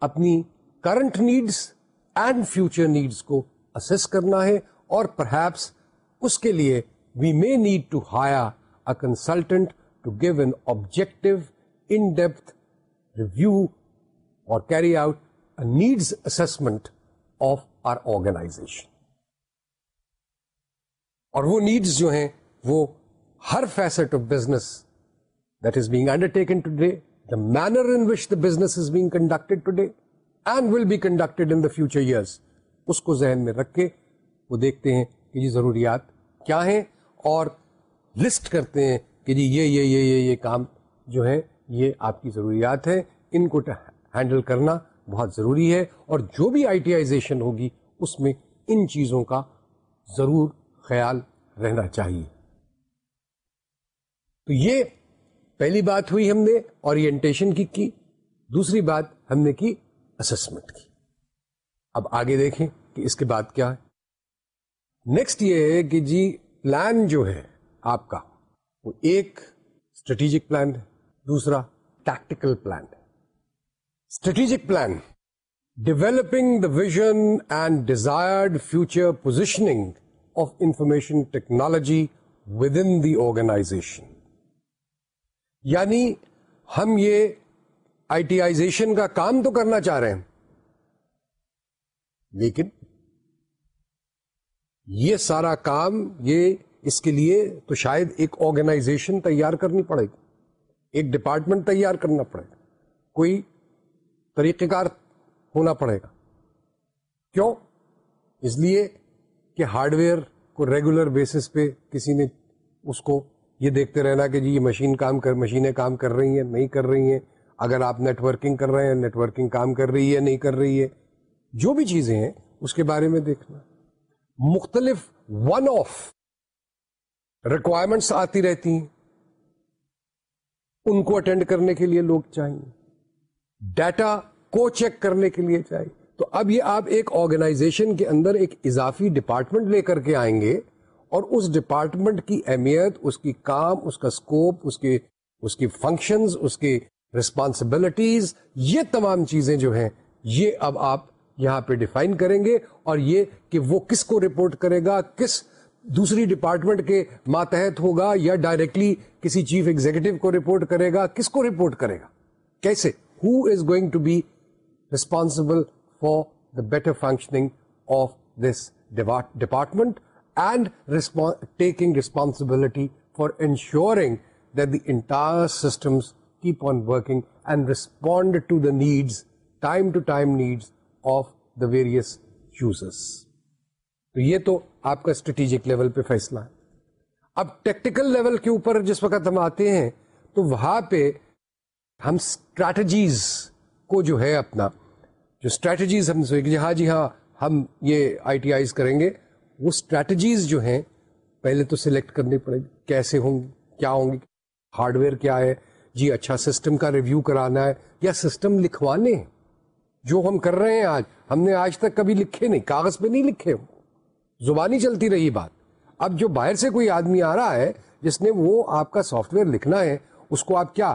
A: اپنی current needs and future needs کو اسس کرنا ہے اور پرہیپس اس کے لیے we may need to hire a consultant to give an objective in depth review اور carry out needs assessment of our organisation اور وہ نیڈس جو ہیں، وہ ہر facet of business that is being undertaken today the manner in which the business is being conducted today and will be conducted in the future years اس کو ذہن میں رکھ کے وہ دیکھتے ہیں کہ یہ ضروریات کیا ہیں اور لسٹ کرتے ہیں کہ جی یہ یہ یہ یہ یہ کام جو ہے یہ آپ کی ضروریات ہے ان کو ہینڈل کرنا بہت ضروری ہے اور جو بھی آئی ٹی آئیزیشن ہوگی، اس میں ان چیزوں کا ضرور خیال رہنا چاہیے۔ تو یہ پہلی بات ہوئی ہم نے اورینٹیشن کی کی۔ دوسری بات ہم نے کی اسسمنٹ کی۔ اب آگے دیکھیں کہ اس کے بعد کیا ہے۔ نیکسٹ یہ ہے کہ جی پلان جو ہے آپ کا، وہ ایک اسٹریٹجک پلان ہے، دوسرا ٹیکٹیکل پلان ہے۔ Strategic plan developing the vision and desired future positioning of information technology within the organisation یعنی ہم یہ آئی ٹی آئیزیشن کا کام تو کرنا چاہ رہے ہیں۔ لیکن یہ سارا کام، یہ اس کے لیے تو شاید ایک آرگنائزیشن تیار کرنی پڑے گی۔ ایک ڈپارٹمنٹ تیار کرنا پڑے گا۔ کوئی طریقہ کار ہونا پڑے گا۔ کیوں؟ اس لیے کہ ہارڈ ویئر کو ریگولر بیسس پہ کسی نے اس کو یہ دیکھتے رہنا کہ جی یہ مشین کام کر، مشینیں کام کر رہی ہیں، نہیں کر رہی ہیں۔ اگر آپ نیٹ ورکنگ کر رہے ہیں نیٹ ورکنگ کام کر رہی ہے، نہیں کر رہی ہے، جو بھی چیزیں ہیں، اس کے بارے میں دیکھنا۔ مختلف ون آف ریکوائرمنٹس آتی رہتی ہیں۔ ان کو اٹینڈ کرنے کے لیے لوگ چاہیے ڈیٹا کو چیک کرنے کے لیے چاہیے تو اب یہ آپ ایک آرگنائزیشن کے اندر ایک اضافی ڈپارٹمنٹ لے کر کے آئیں گے اور اس ڈپارٹمنٹ کی اہمیت، اس کی کام، اس کا اسکوپ اس کے، اس کی فنکشنز اس کی ریسپانسبلٹیز یہ تمام چیزیں جو ہیں، یہ اب آپ یہاں پہ ڈیفائن کریں گے اور یہ کہ وہ کس کو رپورٹ کرے گا، کس دوسری ڈپارٹمنٹ کے ماتحت ہوگا یا ڈائریکٹلی کسی چیف ایگزیکٹو کو رپورٹ کرے گا، کس کو رپورٹ کرے گا؟ کیسے؟ Who is going to be responsible for the better functioning of this department and taking responsibility for ensuring that the entire systems keep on working and respond to the needs time to time needs of the various users تو یہ تو آپ کا strategic level پہ فیصلہ ہے۔ اب tactical level کے اوپر جس وقت ہم آتے ہیں، تو وہاں پہ ہم اسٹریٹجیز کو جو ہے اپنا، جو اسٹریٹجیز ہم جی ہاں جی ہاں ہم یہ آئی ٹی آئیز کریں گے، وہ اسٹریٹجیز جو ہیں، پہلے تو سلیکٹ کرنی پڑے گی، کیسے ہوں گی، کیا ہوں گی ہارڈ ویئر کیا ہے جی اچھا سسٹم کا ریویو کرانا ہے یا سسٹم لکھوانے ہیں؟ جو ہم کر رہے ہیں آج، ہم نے آج تک کبھی لکھے نہیں، کاغذ پہ نہیں لکھے زبانی چلتی رہی بات۔ اب جو باہر سے کوئی آدمی آ رہا ہے، جس نے وہ آپ کا سافٹ ویئر لکھنا ہے، اس کو آپ کیا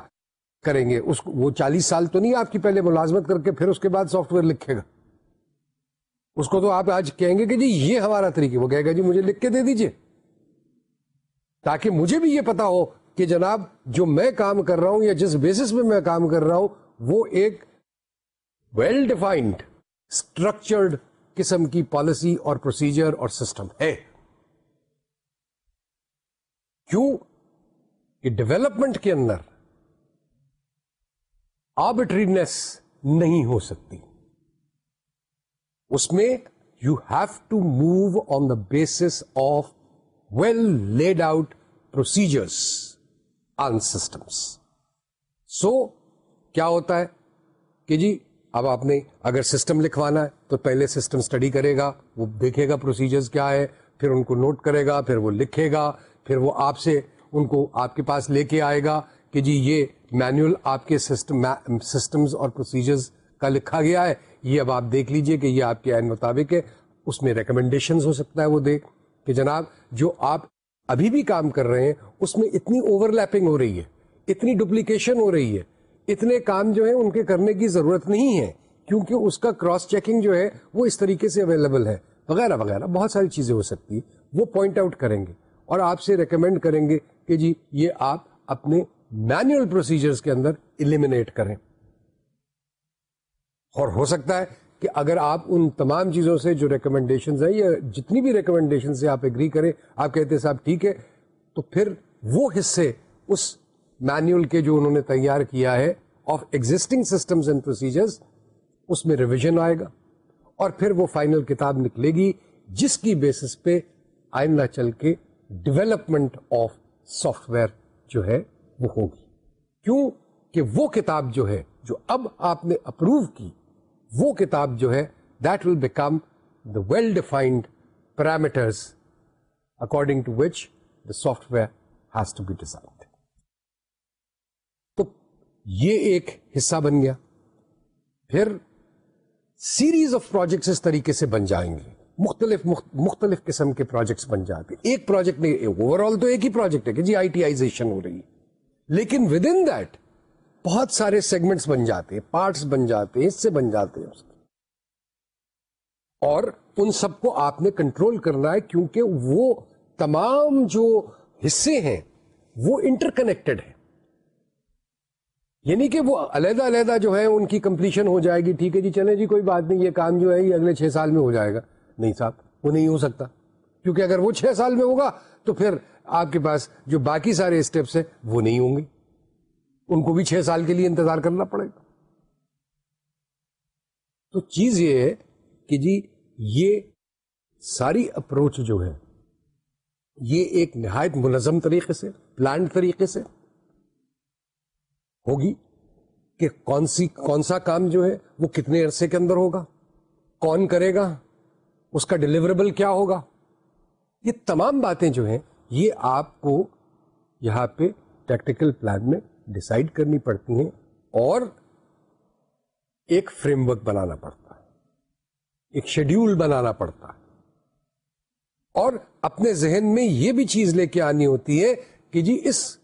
A: کریں گے؟ اس کو، وہ چالیس سال تو نہیں آپ کی پہلے ملازمت کر کے پھر اس کے بعد سافٹ ویئر لکھے گا۔ اس کو تو آپ آج کہیں گے کہ جی یہ ہمارا طریقہ وہ کہے گا جی مجھے لکھ کے دے دیجیے، تاکہ مجھے بھی یہ پتا ہو کہ جناب، جو میں کام کر رہا ہوں یا جس بیسس میں میں کام کر رہا ہوں، وہ ایک ویل ڈیفائنڈ اسٹرکچرڈ قسم کی پالیسی اور پروسیجر اور سسٹم ہے۔ کیوں؟ کہ ڈیولپمنٹ کے اندر آربیٹرینس نہیں ہو سکتی۔ اس میں you have to move on the basis of well laid out procedures on systems so کیا ہوتا ہے کہ جی اب آپ نے اگر سسٹم لکھوانا ہے تو پہلے سسٹم اسٹڈی کرے گا، وہ دیکھے گا پروسیجرز کیا ہے پھر ان کو نوٹ کرے گا، پھر وہ لکھے گا، پھر وہ آپ سے ان کو آپ کے پاس لے کے آئے گا کہ جی یہ مینوئل آپ کے سسٹم سسٹمز اور پروسیجرز کا لکھا گیا ہے۔ یہ اب آپ دیکھ لیجیے کہ یہ آپ کے عین مطابق ہے۔ اس میں ریکمنڈیشنز ہو سکتا ہے وہ دیکھ کہ جناب، جو آپ ابھی بھی کام کر رہے ہیں، اس میں اتنی اوور لیپنگ ہو رہی ہے، اتنی ڈپلیکیشن ہو رہی ہے، اتنے کام جو ہیں ان کے کرنے کی ضرورت نہیں ہے، کیونکہ اس کا کراس چیکنگ جو ہے وہ اس طریقے سے اویلیبل ہے۔ وغیرہ وغیرہ، بہت ساری چیزیں ہو سکتی ہیں، وہ پوائنٹ آؤٹ کریں گے۔ اور آپ سے ریکمینڈ کریں گے کہ جی یہ آپ اپنے مینوئل پروسیجرز کے اندر ایلیمینیٹ کریں۔ اور ہو سکتا ہے کہ اگر آپ ان تمام چیزوں سے جو ریکمنڈیشن ہیں یا جتنی بھی ریکمنڈیشن سے آپ اگری کریں، آپ کہتے ہیں صاحب ٹھیک ہے، تو پھر وہ حصے اس مینوئل کے جو انہوں نے تیار کیا ہے of existing systems and procedures اس میں ریویژن آئے گا اور پھر وہ فائنل کتاب نکلے گی، جس کی بیسس پہ آئندہ چل کے ڈیولپمنٹ آف سافٹ ویئر جو ہے وہ ہوگی۔ کیوں؟ کہ وہ کتاب جو ہے، جو اب آپ نے اپروو کی وہ کتاب جو ہے that will become the well defined parameters according to which the software has to be designed تو یہ ایک حصہ بن گیا۔ پھر سیریز آف پروجیکٹس اس طریقے سے بن جائیں گے مختلف مختلف قسم کے پروجیکٹس بن جاتے ایک پروجیکٹ نہیں اوور آل تو ایک ہی پروجیکٹ ہے کہ جی آئی ٹی آئیزیشن ہو رہی ہے۔ لیکن ود ان دیٹ بہت سارے سیگمنٹس بن جاتے ہیں پارٹس بن جاتے ہیں بن جاتے ہیں اور ان سب کو آپ نے کنٹرول کرنا ہے کیونکہ وہ تمام جو حصے ہیں، وہ انٹر کنیکٹڈ ہیں۔ یعنی کہ وہ علیحدہ علیحدہ جو ہے ان کی کمپلیشن ہو جائے گی، ٹھیک ہے جی چلے جی کوئی بات نہیں، یہ کام جو ہے، یہ اگلے چھ سال میں ہو جائے گا۔ نہیں صاحب، وہ نہیں ہو سکتا۔ کیونکہ اگر وہ چھ سال میں ہوگا، تو پھر آپ کے پاس جو باقی سارے اسٹیپس ہیں، وہ نہیں ہوں گے۔ ان کو بھی چھ سال کے لیے انتظار کرنا پڑے گا۔ تو چیز یہ ہے کہ جی یہ ساری اپروچ جو ہے، یہ ایک نہایت منظم طریقے سے، پلانڈ طریقے سے ہوگی کہ کون سی، کون سا کام جو ہے وہ کتنے عرصے کے اندر ہوگا، کون کرے گا، اس کا ڈلیوریبل کیا ہوگا۔ یہ تمام باتیں جو ہیں، یہ آپ کو یہاں پہ ٹیکنیکل پلان میں ڈسائڈ کرنی پڑتی ہیں اور ایک فریم ورک بنانا پڑتا ہے، ایک شیڈیول بنانا پڑتا ہے۔ اور اپنے ذہن میں یہ بھی چیز لے کے آنی ہوتی ہے کہ جی اس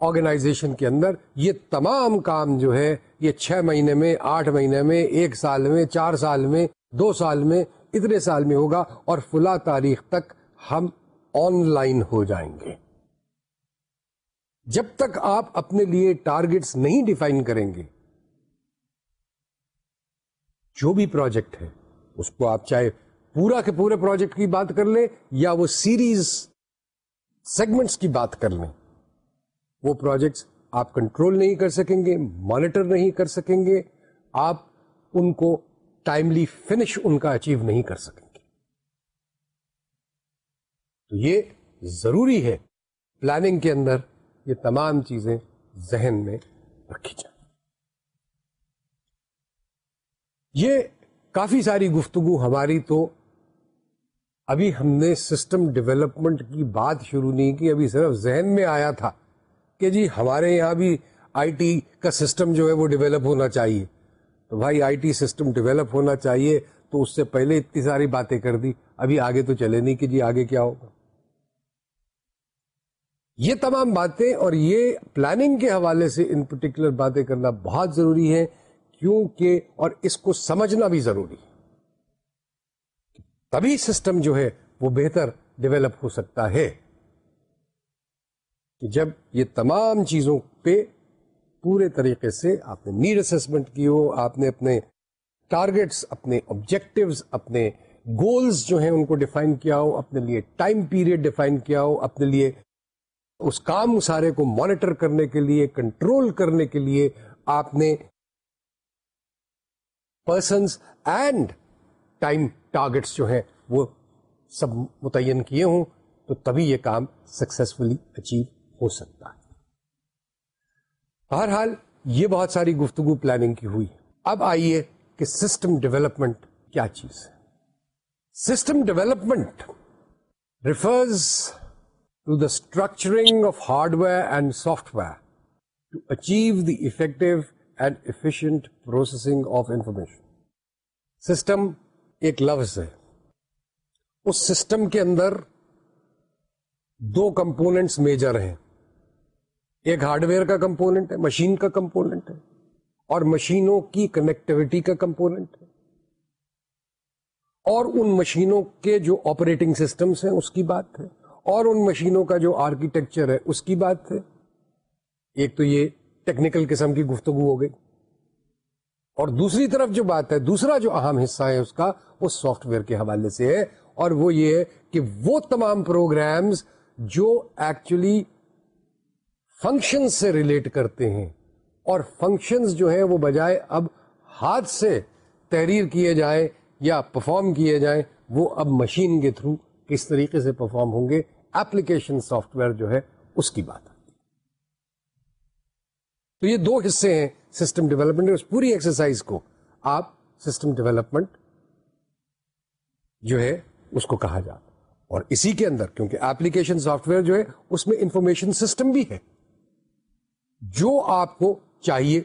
A: آرگنائزیشن کے اندر یہ تمام کام جو ہے، یہ چھ مہینے میں، آٹھ مہینے میں، ایک سال میں، چار سال میں، دو سال میں، اتنے سال میں ہوگا اور فلا تاریخ تک ہم آن لائن ہو جائیں گے۔ جب تک آپ اپنے لیے ٹارگیٹس نہیں ڈیفائن کریں گے، جو بھی پروجیکٹ ہے، اس کو آپ چاہے پورا کے پورے پروجیکٹ کی بات کر لیں یا وہ سیریز سیگمنٹس کی بات کر لیں، وہ پروجیکٹس آپ کنٹرول نہیں کر سکیں گے مانیٹر نہیں کر سکیں گے، آپ ان کو ٹائملی فنش ان کا اچیو نہیں کر سکیں گے۔ تو یہ ضروری ہے پلاننگ کے اندر یہ تمام چیزیں ذہن میں رکھی جائیں۔ یہ کافی ساری گفتگو ہماری تو ابھی ہم نے سسٹم ڈیولپمنٹ کی بات شروع نہیں کی، ابھی صرف ذہن میں آیا تھا کہ جی ہمارے یہاں بھی آئی ٹی کا سسٹم جو ہے وہ ڈیولپ ہونا چاہیے۔ تو بھائی آئی ٹی سسٹم ڈیولپ ہونا چاہیے تو اس سے پہلے اتنی ساری باتیں کر دی، ابھی آگے تو چلے نہیں کہ جی آگے کیا ہوگا۔ یہ تمام باتیں اور یہ پلاننگ کے حوالے سے ان پرٹیکولر باتیں کرنا بہت ضروری ہے کیونکہ اور اس کو سمجھنا بھی ضروری ہے۔ تبھی سسٹم جو ہے وہ بہتر ڈیولپ ہو سکتا ہے۔ کہ جب یہ تمام چیزوں پہ پورے طریقے سے آپ نے نیڈ اسسمنٹ کی ہو، آپ نے اپنے ٹارگیٹس اپنے آبجیکٹوز اپنے گولز جو ہیں ان کو ڈیفائن کیا ہو، اپنے لیے ٹائم پیریڈ ڈیفائن کیا ہو، اپنے لیے اس کام سارے کو مانیٹر کرنے کے لیے، کنٹرول کرنے کے لیے آپ نے پرسنس اینڈ ٹائم ٹارگیٹس جو ہیں وہ سب متعین کیے ہوں تو تبھی یہ کام سکسیسفلی اچیو ہو سکتا ہے۔ بہرحال یہ بہت ساری گفتگو پلاننگ کی ہوئی۔ اب آئیے کہ سسٹم ڈیولپمنٹ کیا چیز ہے۔ System development refers to the structuring of hardware and software to achieve the effective and efficient processing of information system ایک لفظ ہے اس سسٹم کے اندر دو کمپوننٹس میجر ہیں. ایک ہارڈ ویئر کا کمپوننٹ ہے مشین کا کمپوننٹ ہے، اور مشینوں کی کنیکٹیوٹی کا کمپوننٹ ہے۔ اور ان مشینوں کے جو آپریٹنگ سسٹمز ہیں، اس کی بات ہے۔ اور ان مشینوں کا جو آرکیٹیکچر ہے، اس کی بات ہے۔ ایک تو یہ ٹیکنیکل قسم کی گفتگو ہو گئی۔ اور دوسری طرف جو بات ہے، دوسرا جو اہم حصہ ہے اس کا، وہ سافٹ ویئر کے حوالے سے ہے۔ اور وہ یہ ہے کہ وہ تمام پروگرامز جو ایکچولی فنکشن سے ریلیٹ کرتے ہیں، اور فنکشنز جو ہیں وہ بجائے اب ہاتھ سے تحریر کیے جائیں یا پرفارم کیے جائیں، وہ اب مشین کے تھرو کس طریقے سے پرفارم ہوں گے ایپلیکیشن سافٹ ویئر جو ہے، اس کی بات آتی تو یہ دو حصے ہیں سسٹم ڈیولپمنٹ اس پوری ایکسرسائز کو آپ سسٹم ڈیولپمنٹ جو ہے، اس کو کہا جاتا اور اسی کے اندر، کیونکہ ایپلیکیشن سافٹ ویئر جو ہے، اس میں انفارمیشن سسٹم بھی ہے۔ جو آپ کو چاہیے،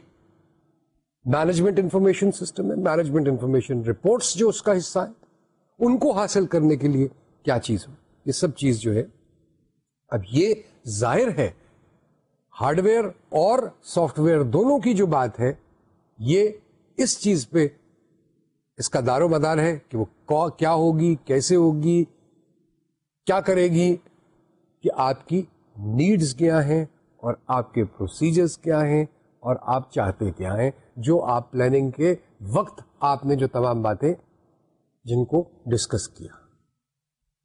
A: مینجمنٹ انفارمیشن سسٹم ہے، مینجمنٹ انفارمیشن رپورٹس جو اس کا حصہ ہے، ان کو حاصل کرنے کے لیے کیا چیز ہو یہ سب چیز جو ہے، اب یہ ظاہر ہے ہارڈ ویئر اور سافٹ ویئر دونوں کی جو بات ہے، یہ اس چیز پہ اس کا دار و مدار ہے کہ وہ کیا ہوگی، کیسے ہوگی، کیا کرے گی، کہ آپ کی نیڈز کیا ہیں اور آپ کے پروسیجرز کیا ہیں اور آپ چاہتے کیا ہیں، جو آپ پلاننگ کے وقت آپ نے جو تمام باتیں جن کو ڈسکس کیا۔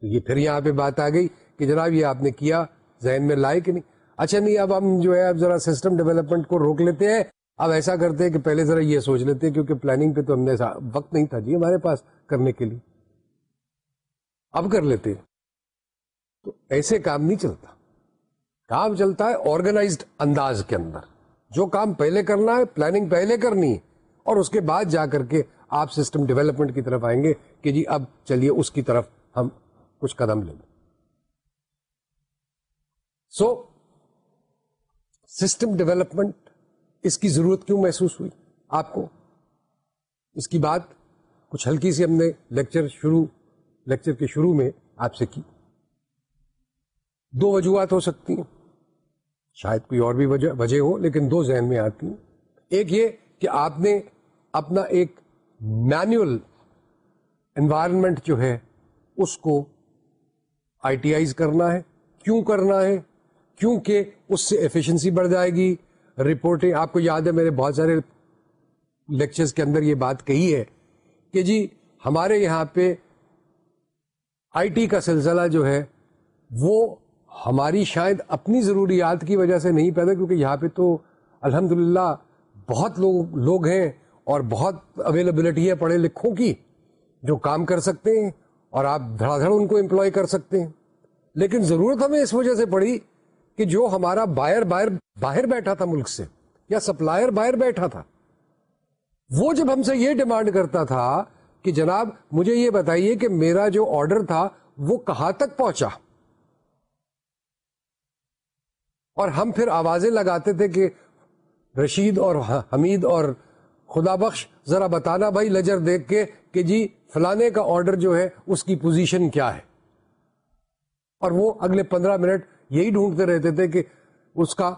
A: تو یہ پھر یہاں پہ بات آ گئی کہ جناب یہ آپ نے کیا، ذہن میں لائے کہ نہیں؟ اچھا نہیں، اب ہم جو ہے، اب ذرا سسٹم ڈیولپمنٹ کو روک لیتے ہیں۔ اب ایسا کرتے ہیں کہ پہلے ذرا یہ سوچ لیتے ہیں کیونکہ پلاننگ پہ تو ہم نے وقت نہیں تھا جی ہمارے پاس کرنے کے لیے۔ اب کر لیتے تو ایسے کام نہیں چلتا۔ کام چلتا ہے آرگنائزڈ انداز کے اندر۔ جو کام پہلے کرنا ہے پلاننگ پہلے کرنی ہے۔ اور اس کے بعد جا کر کے آپ سسٹم ڈیولپمنٹ کی طرف آئیں گے کہ جی اب چلیے اس کی طرف ہم کچھ قدم لیں۔ سو سسٹم ڈیولپمنٹ اس کی ضرورت کیوں محسوس ہوئی؟ آپ کو؟ اس کی بات کچھ ہلکی سی ہم نے لیکچر شروع لیکچر کے شروع میں آپ سے کی۔ دو وجوہات ہو سکتی ہیں۔ شاید کوئی اور بھی وجہ ہو، لیکن دو ذہن میں آتی ہیں۔ ایک یہ کہ آپ نے اپنا ایک مینوئل انوائرمنٹ جو ہے، اس کو آئی ٹی آئیز کرنا ہے۔ کیوں کرنا ہے؟ کیونکہ اس سے ایفیشنسی بڑھ جائے گی۔ رپورٹنگ آپ کو یاد ہے میرے بہت سارے لیکچرز کے اندر یہ بات کہی ہے کہ جی ہمارے یہاں پہ آئی ٹی کا سلسلہ جو ہے، وہ ہماری شاید اپنی ضروریات کی وجہ سے نہیں پیدا، کیونکہ یہاں پہ تو الحمد بہت لوگ لوگ ہیں اور بہت اویلیبلٹی ہے پڑھے لکھوں کی جو کام کر سکتے ہیں۔ اور آپ دھڑا دھڑ ان کو امپلائی کر سکتے ہیں۔ لیکن ضرورت ہمیں اس وجہ سے پڑی کہ جو ہمارا بائر بائر باہر بیٹھا تھا ملک سے یا سپلائر باہر بیٹھا تھا، وہ جب ہم سے یہ ڈیمانڈ کرتا تھا کہ جناب مجھے یہ بتائیے کہ میرا جو آرڈر تھا وہ کہاں تک پہنچا؟ اور ہم پھر آوازیں لگاتے تھے کہ رشید اور حمید اور خدا بخش، ذرا بتانا بھائی، لجر دیکھ کے کہ جی فلانے کا آرڈر جو ہے، اس کی پوزیشن کیا ہے؟ اور وہ اگلے پندرہ منٹ یہی ڈھونڈتے رہتے تھے کہ اس کا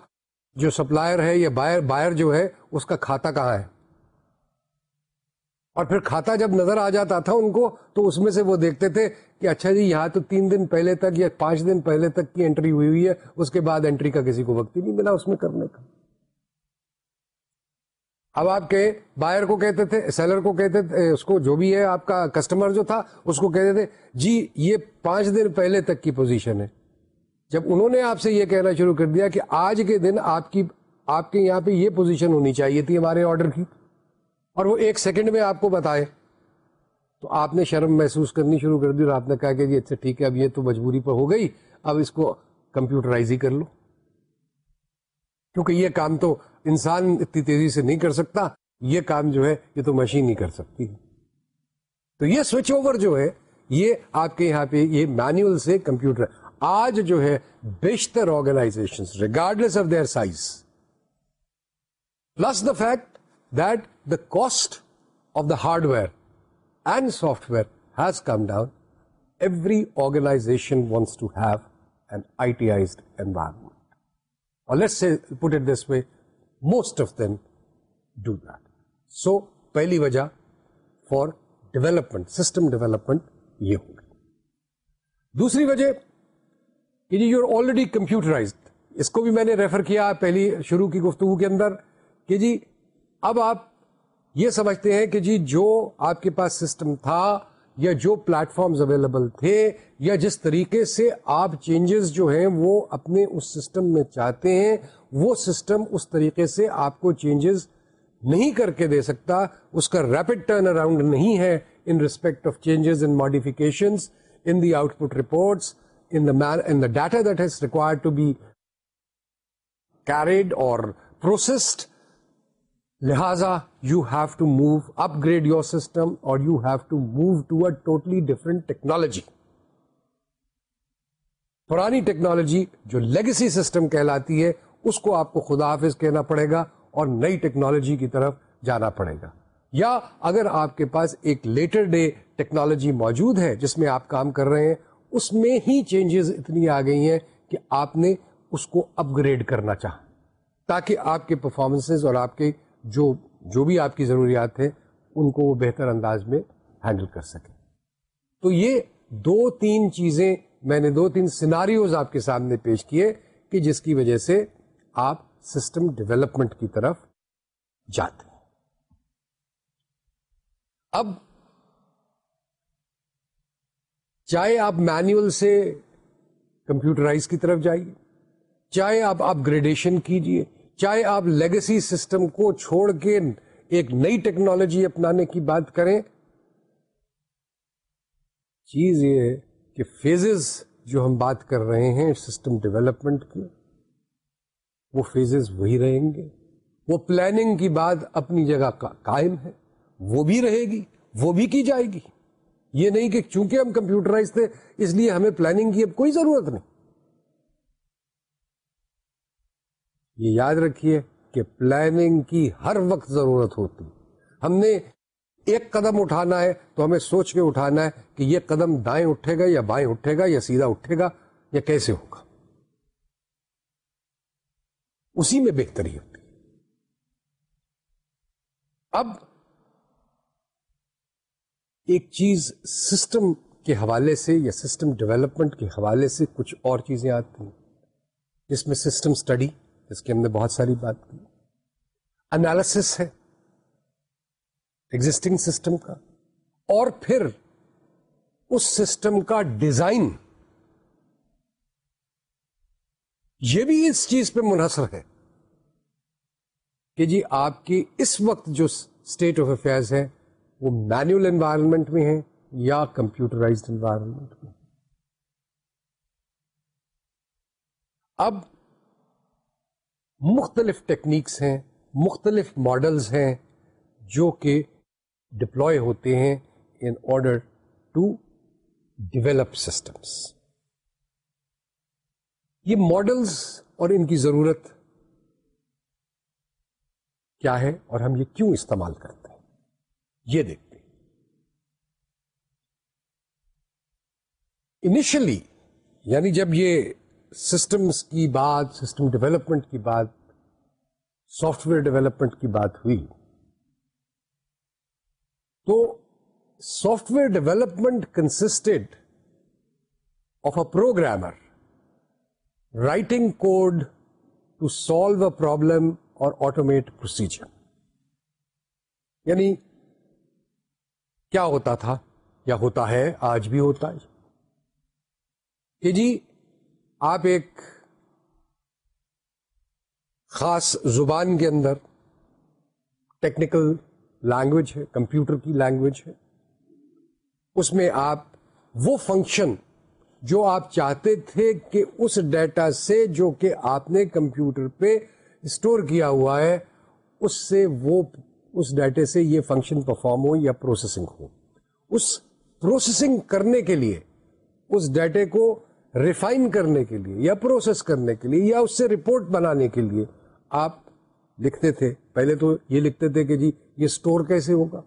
A: جو سپلائر ہے یا بائر بائر جو ہے، اس کا کھاتا کہاں ہے؟ اور پھر کھاتا جب نظر آ جاتا تھا ان کو، تو اس میں سے وہ دیکھتے تھے کہ اچھا جی یہاں تو تین دن پہلے تک یا پانچ دن پہلے تک کی انٹری ہوئی ہوئی ہے، اس کے بعد انٹری کا کسی کو وقت ہی نہیں ملا اس میں کرنے کا۔ اب آپ کے بائر کو کہتے تھے سیلر کو کہتے تھے اس کو جو بھی ہے، آپ کا کسٹمر جو تھا، اس کو کہتے تھے جی یہ پانچ دن پہلے تک کی پوزیشن ہے۔ جب انہوں نے آپ سے یہ کہنا شروع کر دیا کہ آج کے دن آپ کی، آپ کے یہاں پہ یہ پوزیشن ہونی چاہیے تھی ہمارے آرڈر کی، اور وہ ایک سیکنڈ میں آپ کو بتائے۔ تو آپ نے شرم محسوس کرنی شروع کر دی اور آپ نے کہا کہ جی اچھا ٹھیک ہے، اب یہ تو مجبوری پر ہو گئی، اب اس کو کمپیوٹرائز ہی کر لو۔ کیونکہ یہ کام تو انسان اتنی تیزی سے نہیں کر سکتا، یہ کام جو ہے، یہ تو مشین نہیں کر سکتی۔ تو یہ سوئچ اوور جو ہے، یہ آپ کے یہاں پہ، یہ مینوئل سے کمپیوٹر آج جو ہے بیشتر organization regardless of their size plus the fact that the cost of the hardware and software has come down every organization wants to have an I T eyes environment اور let say put it this way most of them do that so پہلی وجہ for development system development یہ ہوگی دوسری وجہ کہ جی you already computerize اس کو بھی میں نے ریفر کیا پہلی شروع کی گفتگو کے اندر کہ جی اب آپ یہ سمجھتے ہیں کہ جی جو آپ کے پاس سسٹم تھا یا جو پلیٹ فارمز اویلیبل تھے، یا جس طریقے سے آپ چینجز جو ہیں وہ اپنے اس سسٹم میں چاہتے ہیں، وہ سسٹم اس طریقے سے آپ کو چینجز نہیں کر کے دے سکتا۔ اس کا ریپڈ ٹرن اراؤنڈ نہیں ہے in respect of changes in modification in the output reports in the data that has required to be carried or processed لہذا you have to move upgrade your system or you have to move to a totally different technology پرانی technology جو legacy system کہلاتی ہے، اس کو آپ کو خدا حافظ کہنا پڑے گا اور نئی ٹیکنالوجی کی طرف جانا پڑے گا۔ یا اگر آپ کے پاس ایک لیٹر ڈے ٹیکنالوجی موجود ہے جس میں آپ کام کر رہے ہیں، اس میں ہی چینجز اتنی آ گئی ہیں کہ آپ نے اس کو اپ گریڈ کرنا چاہ تاکہ آپ کے پرفارمنس اور آپ کے جو جو بھی آپ کی ضروریات ہیں، ان کو وہ بہتر انداز میں ہینڈل کر سکے تو یہ دو تین چیزیں میں نے، دو تین سیناریوز آپ کے سامنے پیش کیے کہ جس کی وجہ سے آپ سسٹم ڈیولپمنٹ کی طرف جاتے ہیں۔ اب چاہے آپ مینوئل سے کمپیوٹرائز کی طرف جائیے، چاہے آپ اپ گریڈیشن کیجیے چاہے آپ لیگسی سسٹم کو چھوڑ کے ایک نئی ٹیکنالوجی اپنانے کی بات کریں، چیز یہ ہے کہ فیزز جو ہم بات کر رہے ہیں سسٹم ڈیولپمنٹ کی، وہ فیزز وہی رہیں گے۔ وہ پلاننگ کی بات اپنی جگہ قائم ہے۔ وہ بھی رہے گی، وہ بھی کی جائے گی۔ یہ نہیں کہ چونکہ ہم کمپیوٹرائز تھے اس لیے ہمیں پلاننگ کی اب کوئی ضرورت نہیں۔ یہ یاد رکھیے کہ پلاننگ کی ہر وقت ضرورت ہوتی ہم نے ایک قدم اٹھانا ہے تو ہمیں سوچ کے اٹھانا ہے کہ یہ قدم دائیں اٹھے گا یا بائیں اٹھے گا یا سیدھا اٹھے گا یا کیسے ہوگا۔ اسی میں بہتری ہوتی اب ایک چیز سسٹم کے حوالے سے یا سسٹم ڈیولپمنٹ کے حوالے سے کچھ اور چیزیں آتی ہیں۔ جس میں سسٹم اسٹڈی جس کے ہم نے بہت ساری بات کی۔ انالسس ہے۔ ایگزٹنگ سسٹم کا۔ اور پھر اس سسٹم کا ڈیزائن یہ بھی اس چیز پہ منحصر ہے کہ جی آپ کی اس وقت جو اسٹیٹ آف افیئرس ہے وہ مینوئل انوائرمنٹ میں ہے یا کمپیوٹرائز انوائرمنٹ میں۔ اب مختلف ٹیکنیکس ہیں، مختلف ماڈلز ہیں جو کہ ڈپلوائے ہوتے ہیں in order to develop systems یہ ماڈلز اور ان کی ضرورت کیا ہے اور ہم یہ کیوں استعمال کرتے ہیں؟ یہ دیکھتے ہیں۔ انیشلی یعنی جب یہ سسٹمز کی بات سسٹم ڈیولپمنٹ کی بات سافٹ ویئر ڈیولپمنٹ کی بات ہوئی تو software development consisted of a programmer writing code to solve a problem or automate procedure یعنی کیا ہوتا تھا یا ہوتا ہے آج بھی ہوتا ہے کہ جی آپ ایک خاص زبان کے اندر ٹیکنیکل لینگویج ہے، کمپیوٹر کی لینگویج ہے، اس میں آپ وہ فنکشن جو آپ چاہتے تھے کہ اس ڈیٹا سے جو کہ آپ نے کمپیوٹر پہ اسٹور کیا ہوا ہے، اس سے وہ، اس ڈیٹے سے یہ فنکشن پرفارم ہو یا پروسیسنگ ہو اس پروسیسنگ کرنے کے لیے اس ڈیٹے کو ریفائن کرنے کے لیے یا پروسیس کرنے کے لیے یا اس سے رپورٹ بنانے کے لیے آپ لکھتے تھے۔ پہلے تو یہ لکھتے تھے کہ جی یہ اسٹور کیسے ہوگا؟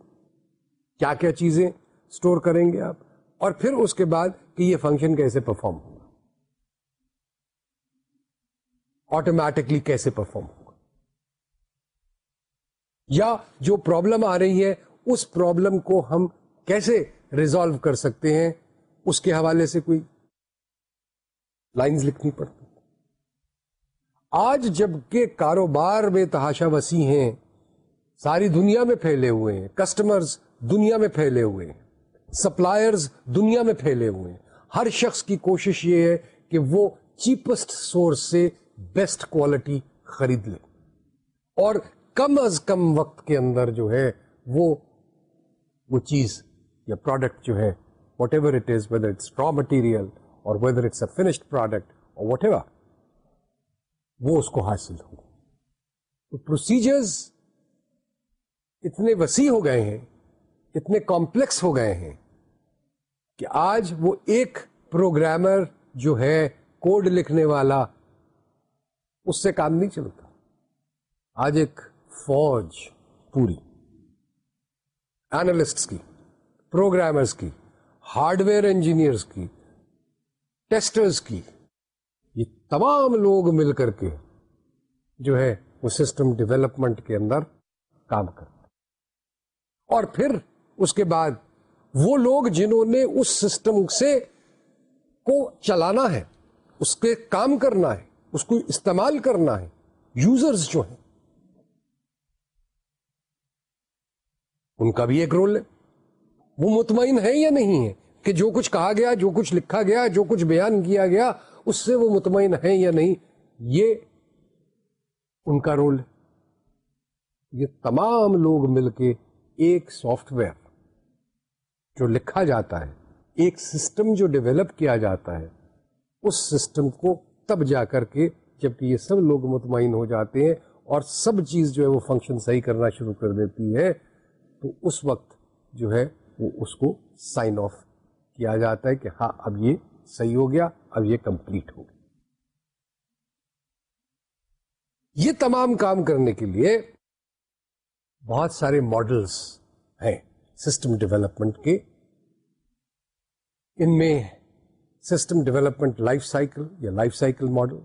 A: کیا کیا چیزیں اسٹور کریں گے آپ؟ اور پھر اس کے بعد کہ یہ فنکشن کیسے پرفارم ہوگا؟ آٹومیٹکلی کیسے پرفارم ہوگا؟ یا جو پرابلم آ رہی ہے، اس پرابلم کو ہم کیسے ریزالو کر سکتے ہیں؟ اس کے حوالے سے کوئی لائنز لکھنی پڑتی آج جبکہ کاروبار میں تحاشا وسیع ہیں، ساری دنیا میں پھیلے ہوئے ہیں کسٹمرز دنیا میں پھیلے ہوئے ہیں سپلائرز دنیا میں پھیلے ہوئے ہیں۔ ہر شخص کی کوشش یہ ہے کہ وہ چیپسٹ سورس سے بیسٹ کوالٹی خرید لے۔ اور کم از کم وقت کے اندر جو ہے، وہ وہ چیز یا پروڈکٹ جو ہے whatever it is whether it's raw material اور whether it's a finished product اور وٹ ایور وہ اس کو حاصل ہو تو پروسیجرز اتنے وسیع ہو گئے ہیں، اتنے کمپلیکس ہو گئے ہیں کہ آج وہ ایک پروگرامر جو ہے کوڈ لکھنے والا، اس سے کام نہیں چلتا۔ آج ایک فوج پوری اینالسٹ کی پروگرامرز کی ہارڈ ویئر انجینئرس کی ٹیسٹرز کی۔ یہ تمام لوگ مل کر کے جو ہے وہ سسٹم ڈیولپمنٹ کے اندر کام کرتے اور پھر اس کے بعد وہ لوگ جنہوں نے اس سسٹم سے کو چلانا ہے، اس کے کام کرنا ہے، اس کو استعمال کرنا ہے، یوزرز جو ہیں، ان کا بھی ایک رول ہے۔ وہ مطمئن ہے یا نہیں ہے کہ جو کچھ کہا گیا، جو کچھ لکھا گیا، جو کچھ بیان کیا گیا، اس سے وہ مطمئن ہے یا نہیں، یہ ان کا رول ہے۔ یہ تمام لوگ مل کے ایک سافٹ ویئر جو لکھا جاتا ہے، ایک سسٹم جو ڈیولپ کیا جاتا ہے، اس سسٹم کو تب جا کر کے جبکہ یہ سب لوگ مطمئن ہو جاتے ہیں اور سب چیز جو ہے وہ فنکشن صحیح کرنا شروع کر دیتی ہے، تو اس وقت جو ہے وہ اس کو سائن آف کیا جاتا ہے کہ ہاں اب یہ صحیح ہو گیا، اب یہ کمپلیٹ ہو گیا۔ یہ تمام کام کرنے کے لیے بہت سارے ماڈلس ہیں سسٹم ڈیولپمنٹ کے۔ ان میں سسٹم ڈیولپمنٹ لائف سائیکل یا لائف سائیکل ماڈل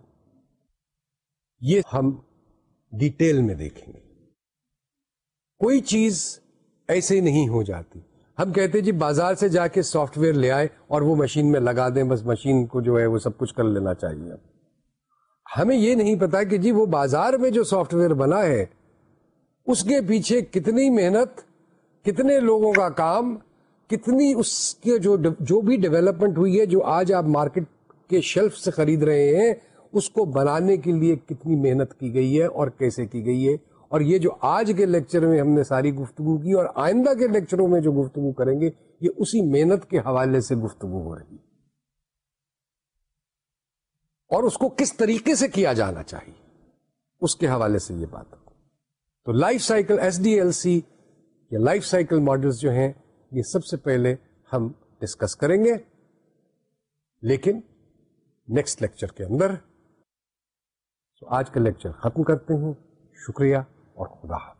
A: یہ ہم ڈیٹیل میں دیکھیں گے۔ کوئی چیز ایسے نہیں ہو جاتی۔ ہم کہتے ہیں جی بازار سے جا کے سافٹ ویئر لے آئے اور وہ مشین میں لگا دیں، بس مشین کو جو ہے وہ سب کچھ کر لینا چاہیے۔ ہمیں یہ نہیں پتا کہ جی وہ بازار میں جو سافٹ ویئر بنا ہے، اس کے پیچھے کتنی محنت، کتنے لوگوں کا کام، کتنی اس کے جو جو بھی ڈیولپمنٹ ہوئی ہے، جو آج آپ مارکیٹ کے شیلف سے خرید رہے ہیں، اس کو بنانے کے لیے کتنی محنت کی گئی ہے اور کیسے کی گئی ہے۔ اور یہ جو آج کے لیکچر میں ہم نے ساری گفتگو کی اور آئندہ کے لیکچروں میں جو گفتگو کریں گے، یہ اسی محنت کے حوالے سے گفتگو ہو رہی اور اس کو کس طریقے سے کیا جانا چاہیے، اس کے حوالے سے یہ بات تو life cycle S D L C یا لائف سائیکل ماڈلس جو ہیں، یہ سب سے پہلے ہم ڈسکس کریں گے۔ لیکن نیکسٹ لیکچر کے اندر، تو آج کا لیکچر ختم کرتے ہیں۔ شکریہ۔ اور خدا حافظ۔